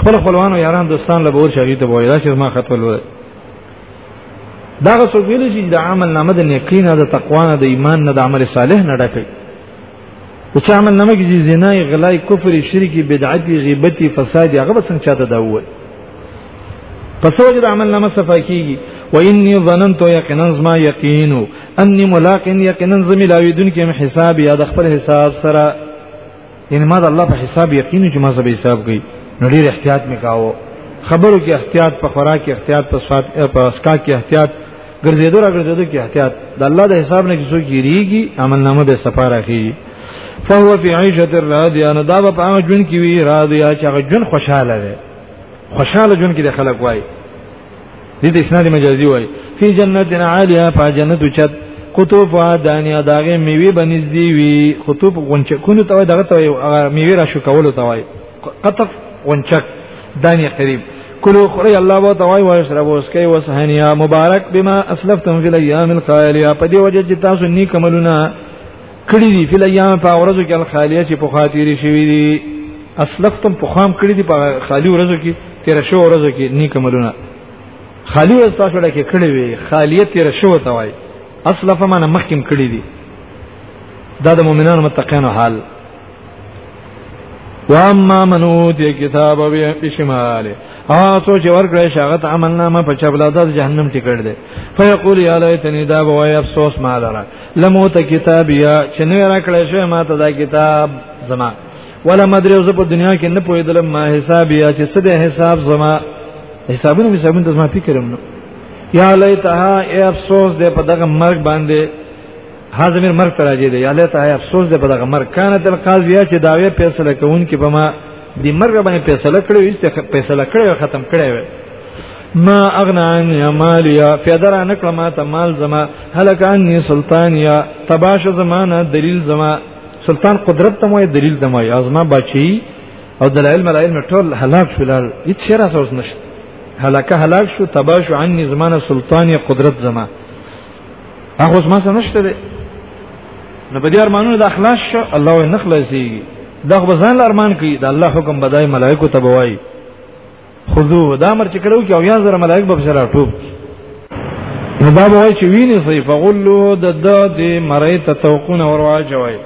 خپل خپلوانو یاران دوستان له بور شغی ته وای دا شر ما خط ول دا غسو ویل چې د عمل نامه د نیکی نه د تقوا نه د ایمان نه د عمل صالح نه ډکې د چا عمل نامه کې زنا غلا کفر شرک بدعت غیبت فساد هغه به څنګه چاته دا وای پس وجه د عمل نامه صفا کیږي و انی ظننت یقینا ما یقین انی ملاق یقینا زملاویدون کې حساب یا د خپل حساب سره یعنی ما د الله په حساب یقین چې ما سبه حساب کوي نو ډیر احتیاط میکاو خبرو کې احتیاط په خوراک کې احتیاط په صفات په اسکا کې احتیاط ګرځېدو را ګرځېدو کې احتیاط د الله د حساب نه کیسو کیږي عمل نامه به صفه راخی فهو فی عیشه الراضیه نو دا په هغه ژوند کې وی راضیه چې هغه ژوند خوشاله دی خوشاله ژوند کې د خلک وای دې ته اسناد مجازي وای فی جنت عالیه په جنت چت قطوف دانیا داغه میوه بنز دی وی قطوف غونچ کونه ته دغه ته میوه را شو کول ته وای قطف غونچک دانیا قریب کلو خری الله و توای و اشربو اسکی و سهنیا مبارک بما اسلفتم فی الايام الخالیا په دی وجه چې تاسو نیک عملونه کړی دی فل ایام په ورځو کې الخالیه چې په خاطر شي وی اسلفتم په خام کړی دی په خالی ورځو کې تیر شو ورځو کې نیک عملونه خالی ورځ تاسو لکه کړی وی خالیه تیر شو ته وای اسلف معنی مخکم کړی دی دا د مؤمنانو متقینو حال واما من اوتی کتاب بشماله او څو چې ورکړې شغت عمل نامه په چبلا د جهنم ټیکړ دی فیقول یا لیتنی دا وای افسوس ما لره لموت کتابیا چې نه راکړې شوی ما ته دا کتاب زما ولا مدري اوس په دنیا کې نه پوهېدل ما حساب یا چې څه د حساب زما حسابونه حسابونه د زما فکرم نه یا لیتها ای افسوس دې په دغه مرګ باندې ها زمير مرګ ته راځي دی الله تعالی افسوس دی په دغه مرګ کانه تل قاضیا چې داوی فیصله کوونکې په ما د مرګ باندې فیصله کړې وي چې فیصله کړې او ختم کړې وي ما اغنا عن مالیا فیدر ان کړه ما ته مال زما هلک انی سلطانیا تباش زمانہ دلیل زما سلطان قدرت ته مو دلیل ته مو ازما بچی او دلایل ملایل ټول هلاک شولال هیڅ شي را سوس نشته هلاکه هلاک شو تباش عني زمانه سلطان قدرت زمانه هغه اوس ما سره نشته دی نو په دې ارمانونو د اخلاص شو الله یې نخلاصي دا خو ځان ارمان کوي دا الله حکم بدای ملائکه ته بوای خذو دا امر چې کړو کې او یا زره ملائکه به سره ټوب نو دا به چې ویني صحیح فغلو د د دې مړی ته توقونه ورواجوي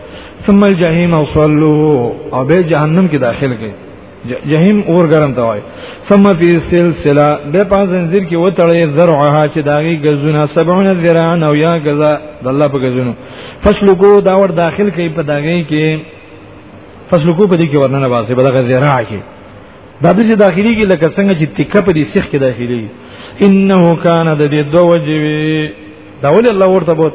ثم الجحیم صلوا او به جهنم کې داخل کړي جهنم اور ګرم ته وای ثم فی سلسله به پاز زنجیر کې وتړې زرعها چې داغي غزونه 70 ذراعن او یا غزا د الله په غزونو فسلکو دا ور داخل کې په داغي کې فسلکو په دې کې ورننه واسه په دغه ذراع کې دا د دې داخلي کې لکه څنګه چې تکه په دې سیخ کې داخلي انه کان د دې دوه وجوي دا ول الله ورته بوت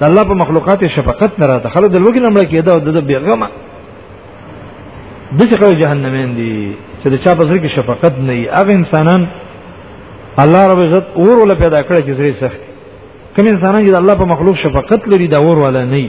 د الله په مخلوقات شفقت نه راته خلک د لوګي نمړه کېده او د بیغمه د څه خلک جهنمین دي چې د چا په سر کې شفقت نه وي هغه انسانان الله رب عزت اور ولا پیدا کړی چې زری سخت کوم انسانان چې د الله په مخلوق شفقت لري دا اور ولا نه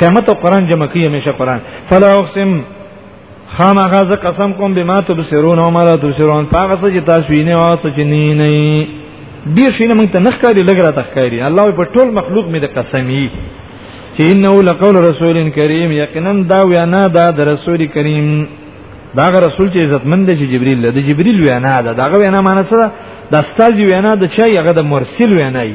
قیامت او قران جمع کوي همیشه قران فلا اقسم خامغه ز قسم کوم به ما تبصرون او ما لا تبصرون هغه څه چې تاسو یې نه او څه چې نه نه ډیر شي نه مونږ ته نخکاری لګ را تخکاری الله په ټول مخلوق مې د قسمی چې انه لقول رسول کریم یقینا دا وینا دا د رسول کریم دا رسول چې عزتمند دی چې جبرئیل له جبرئیل وینا ده دا وینا معنی څه ده د استاذ وینا د چا یغه د مرسل وینا ای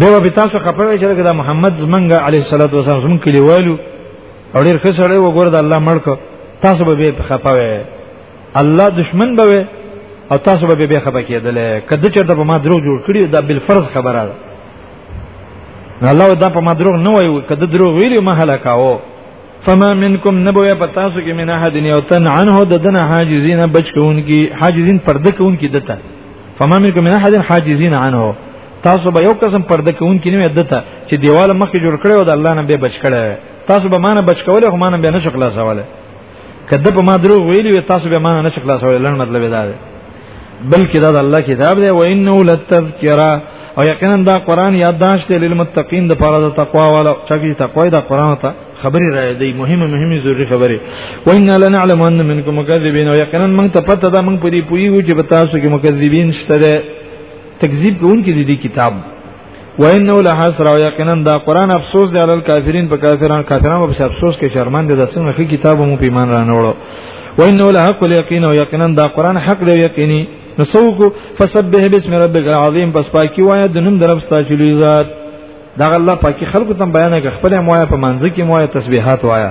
دیو به تاسو خپوي چې دا محمد زمنګ علی صلوات و سلام زمون کلیوالو او ډیر ښه سره وګور دا الله مړ کو تاسو به به خپوي الله دشمن به او تاسو به به خپه کېدل کله چې دا په ما دروغ جوړ کړی دا بل فرض خبره ده الله دا په ما دروغ نه وایو کله دروغ ویلی ما هلاکاو فما منکم نبوی پتاسو کې من احد یو تن عنه ددن حاجزین بچ کون کی حاجزین پرده کون کی دتا فما منکم من احد حاجزین عنه تاسو به یو قسم پرده کون کی نه دتا چې دیوال مخې جوړ کړي او د الله نه به بچ کړي تاسو به مانه بچ کوله خو مانه به نه شکلا سواله کده په ما درو ویلی تاسو به مانه نه شکلا سواله لړ مطلب دا دی بلکې دا د الله کتاب دی و انه لتذکرہ او یقینا دا قران یادداشت دی للمتقین د پاره د تقوا والا چې تقوا دا قران ته خبري را دی مهمه مهمه ضروري خبري وان لنعلم ان منکم مکذبین او یقینا موږ ته پته ده موږ په دې پویو چې په تاسو کې مکذبین شته تکذیب کوونکي دي کتاب وانه لحسر او یقینا دا قران افسوس دی علل کافرین په کافرانو کافرانو په افسوس کې شرمند دي دسمه کې کتاب مو په ایمان رانوړو وانه لحق الیقین او یقینا دا قران حق دی یقیني نو څوک فسبح بسم ربک العظیم پس پاکي وای د نوم درپستا چلی ذات دا الله پاکي خلکو تم بیان کې خپل مویا په منځ کې مویا تسبیحات وایا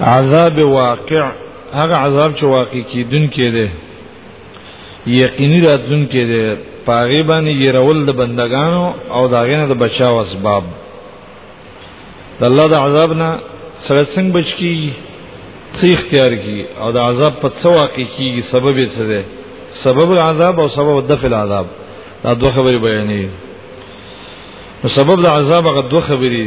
عذاب واقع هغه عذاب چې واقع کیدون کې دی یقیني راتلون کې دی پاغي باندې يرول د بندگانو او داغه نه د بچاو اسباب د الله د عذاب نه سره څنګه بچ کی څه اختیار کی او د عذاب په څو واقع کیږي سبب یې څه دی سبب العذاب او سبب دفع العذاب دا دوه خبرې بیانې نو سبب د عذاب هغه دوه خبرې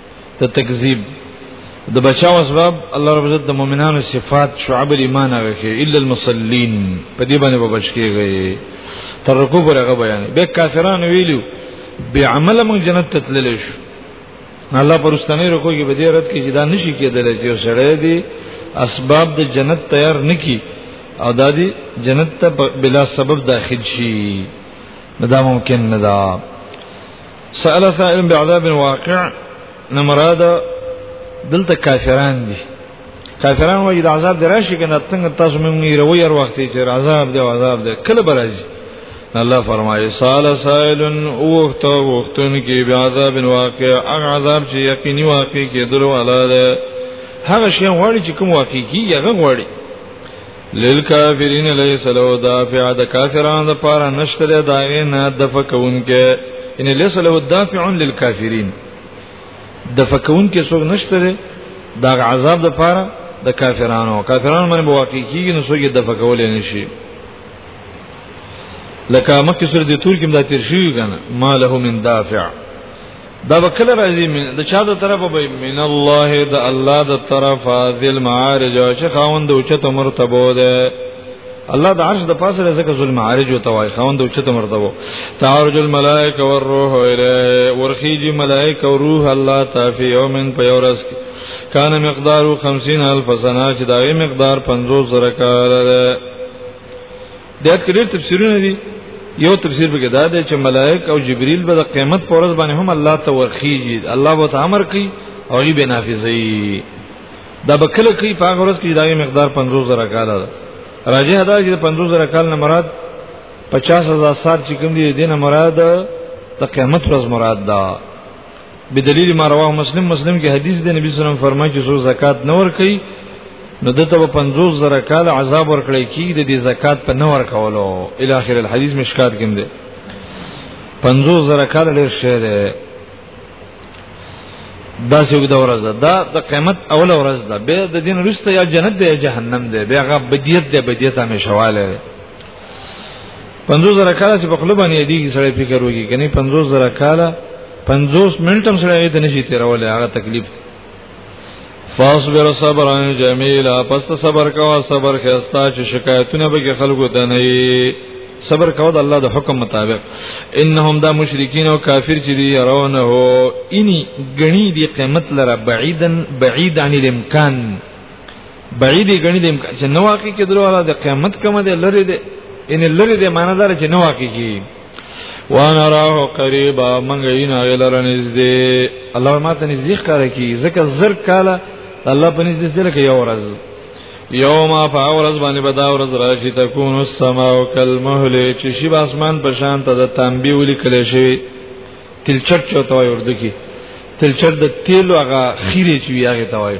ته تکذیب د بچاو اسباب الله رب عزت د مؤمنانو صفات شعب ایمان هغه کې الا المصلين په دې باندې وبچ کېږي تر رکو پر هغه بیان به کافرانو ویلو به عمل موږ جنت ته تللی شو الله پرستانه رکو کې به دې رد کې جدا نشي کېدل چې سړی دی اسباب د جنت تیار نکي او دادی جنت ته بلا سبب داخل شي دا ممکن نه ده سأل سائل بعذاب واقع نمراد دلته کافران دي کافران وایي د عذاب دراشي کنه څنګه تاسو موږ یې روي هر وخت چې عذاب دی عذاب دی کله برازي الله فرمایي سال سائل اوخت وختن کې بیا عذاب واقع هغه عذاب چې یقیني واقع کېدل ولا ده هغه شی غواړي چې کوم واقع کیږي هغه غواړي للکافرین لیس له دافع د کافرانو لپاره نشته د داغه نه د فکونکې ان لیس له دافع للکافرین د فکونکې څوک نشته د عذاب لپاره د کافرانو کافرانو باندې واقع کیږي نو څوک د فکول نه شي لکه مکه سره د تور کې د تیر شي کنه ما له من دافع دا وکل راځي من د چا د طرفه به من الله د الله د طرفه ذل معارج چې خاوند او چته مرتبه ده الله د عرش د پاسه رزق ذل معارج او توای خاوند او چته مرتبه تعرج الملائکه والروح اله ورخیجی ملائکه او روح الله تعالی یومن په یورس کان مقدار 50000 سنه چې دا مقدار 50 زره کال ده د آیت کې ډېر تفسیرونه دي یو تفسیر به دا دی چې ملائک او جبرئیل به د قیامت پر ورځ باندې هم الله ته ورخیږي الله به امر کوي او غي به نافذي دا به کله کوي په هغه ورځ کې دا مقدار 50000 کال ده راځي دا چې 50000 کال نه مراد 50000 سال چې کوم دي دینه مراد د قیامت ورځ مراد ده بدلیل ما رواه مسلم مسلم کې حدیث دی نبی صلی الله علیه وسلم فرمایي چې څو زکات نه ور کوي نو دته په 50 زره کال عذاب ور کړی کی د دې زکات په نه ور کولو الی اخر الحدیث مشکات کې دی 50 زره کال ډیر شه دی دا څو د ورځ دا د قیامت اول ورځ ده به د دین رسته یا جنت دی یا جهنم دی بیا غ بدیت دی بدیت همیشواله 50 زره کاله چې په خپل باندې دی سړی فکر وږي کني 50 زره کاله 50 منټ هم سړی د نشي تیرول هغه تکلیف فاصبر صبرا جميلا پس صبر کوا صبر خستا چې شکایتونه به خلکو ته نه صبر کوا د الله د حکم مطابق انهم دا مشرکین او کافر چې دی يرونه اني غني دی قیمت لره بعیدن بعید عن الامکان بعید غنی د امکان چې نو واقع کې درو والا د قیامت کوم دی لری دی ان لری دی معنی دار چې نو واقع کی وانا راه قریبا منګ ینا غلر نږدې الله ما ته نږدې ښکار کی زکه زر کاله الله په نږدې سره کې یو ورځ یوم فاورز باندې بدا ورځ راشي تكون السماء كالمهل چې شی اسمان په شان ته د تنبیه ولیکل شي تلچټ چوتوي ورده کی تلچټ د تیلو هغه خیره چې وی هغه توایي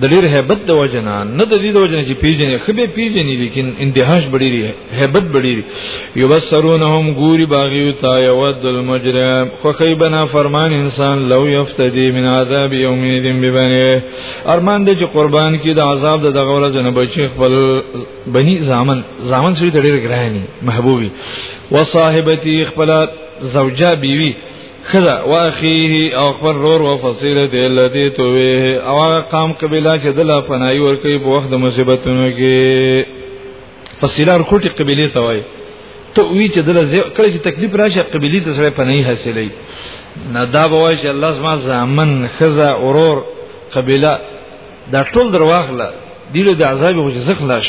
د ډیر hebat د وجنا نه د دې د وجنا چې پیژنې خبي پیژنې لیکن اندهاش بډی لري hebat بډی لري یبصرونهم ګوري باغی تا یود المجرم خو خیبنا فرمان انسان لو یفتدی من عذاب یوم الدین ببنه ارمان دې چې قربان کی د عذاب د دغه ورځ نه بچي خپل بنی زامن زامن سړي ډیر ګرانی محبوبي وصاحبتی خپل زوجه بیوی خدا واخیه او خبر رور و فصیله دی لدی تویه او هغه قام قبیله چې د لا پنای ور کوي په وخت د مصیبتونو کې فصیله ورکوټي قبیله ته وای ته وی چې دله کله چې تکلیف راشي قبیله ته سره پنای حاصلې نه دا به وای چې الله زما زامن خزا اورور قبیله دا ټول درواخله دیله د عذاب او ځخلاش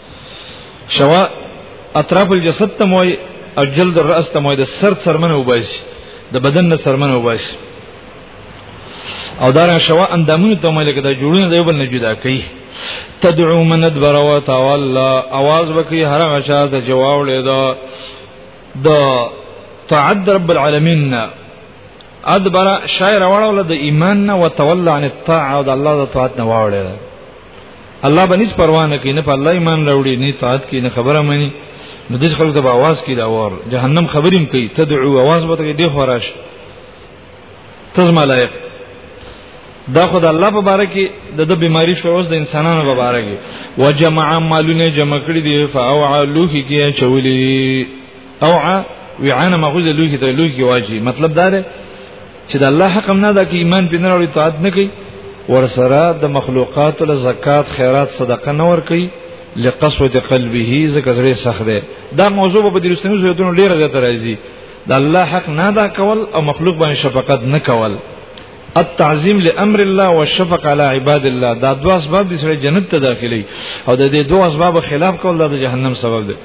شوا اطراف الجسد ته موي او جلد الراس ته موي د سر سرمنه وباسي د بدن نه سرمنه وباسي او دا شوا اندامونه ته موي لکه د جوړونه د یو بل نه جدا کوي تدعو من ادبر و تولى आवाज وکي هر هغه چا ته جواب لیدا د تعد رب العالمین ادبر شاعر وړول د ایمان نه وتولى عن الطاعه او د الله د طاعت نه وړول الله به نس پروا نه کوي نه په الله ایمان راوړي نه طاعت کوي نه خبره مانی نو د خلکو د आवाज کې دا ور جهنم خبریم کوي تدعو आवाज به ته دی خوراش تزما لایق دا خدای الله په باره کې د د بیماری شوز د انسانانو په باره کې وجمع مالونه جمع کړی دی فاوع لوخي کې چولی اوع وعانه مغوز لوخي ته لوخي واجی مطلب دا دی چې د الله حکم نه دا کې ایمان بنه راوړي طاعت نه کوي ورسره د مخلوقات له زکات خیرات صدقه نه ور کوي لقسوه قلبه زکه زری سخت ده دا موضوع په دې رسنیو زیاتونو ډیره زیاته راځي د الله حق نه دا کول او مخلوق باندې شفقت نه کول التعظیم لامر الله والشفق على عباد الله دا دوه اسباب د سره جنت ته داخلي او د دې دوه اسباب خلاف کول د جهنم سبب دی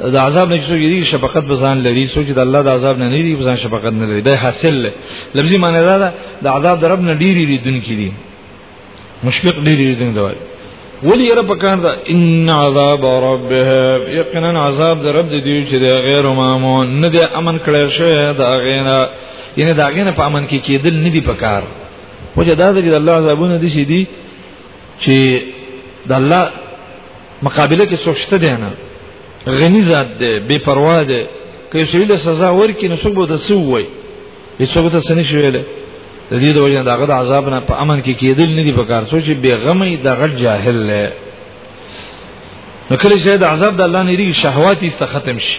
د عذاب نه څوک یری شفقت بزان لري څوک د الله د عذاب نه لري بزان شفقت نه لري به حاصل لفظي معنی دا ده د عذاب درب نه ډیری دي دن کې دي مشفق ډیری دي دا ولی رب کان دا ان عذاب ربه یقینا عذاب د رب دی چې د غیر مامون نه د امن کړی شوی دا غینا یعنی دا غینا په امن کې کېدل نه دی پکار وجه دا د الله عذابونه دي چې دي چې د الله مقابله کې څوک شته دی نه غنی ذات دی بے پروا دی که شوی له سزا ورکې نو څوک به د څه وای هیڅوک ته څه نشي ویل د دې د وجه دغه د عذاب نه په امن کې کېدل نه دي په کار سوچ به غمې د غټ جاهل له نو کله چې د عذاب د الله نه ری شهوات است ختم شي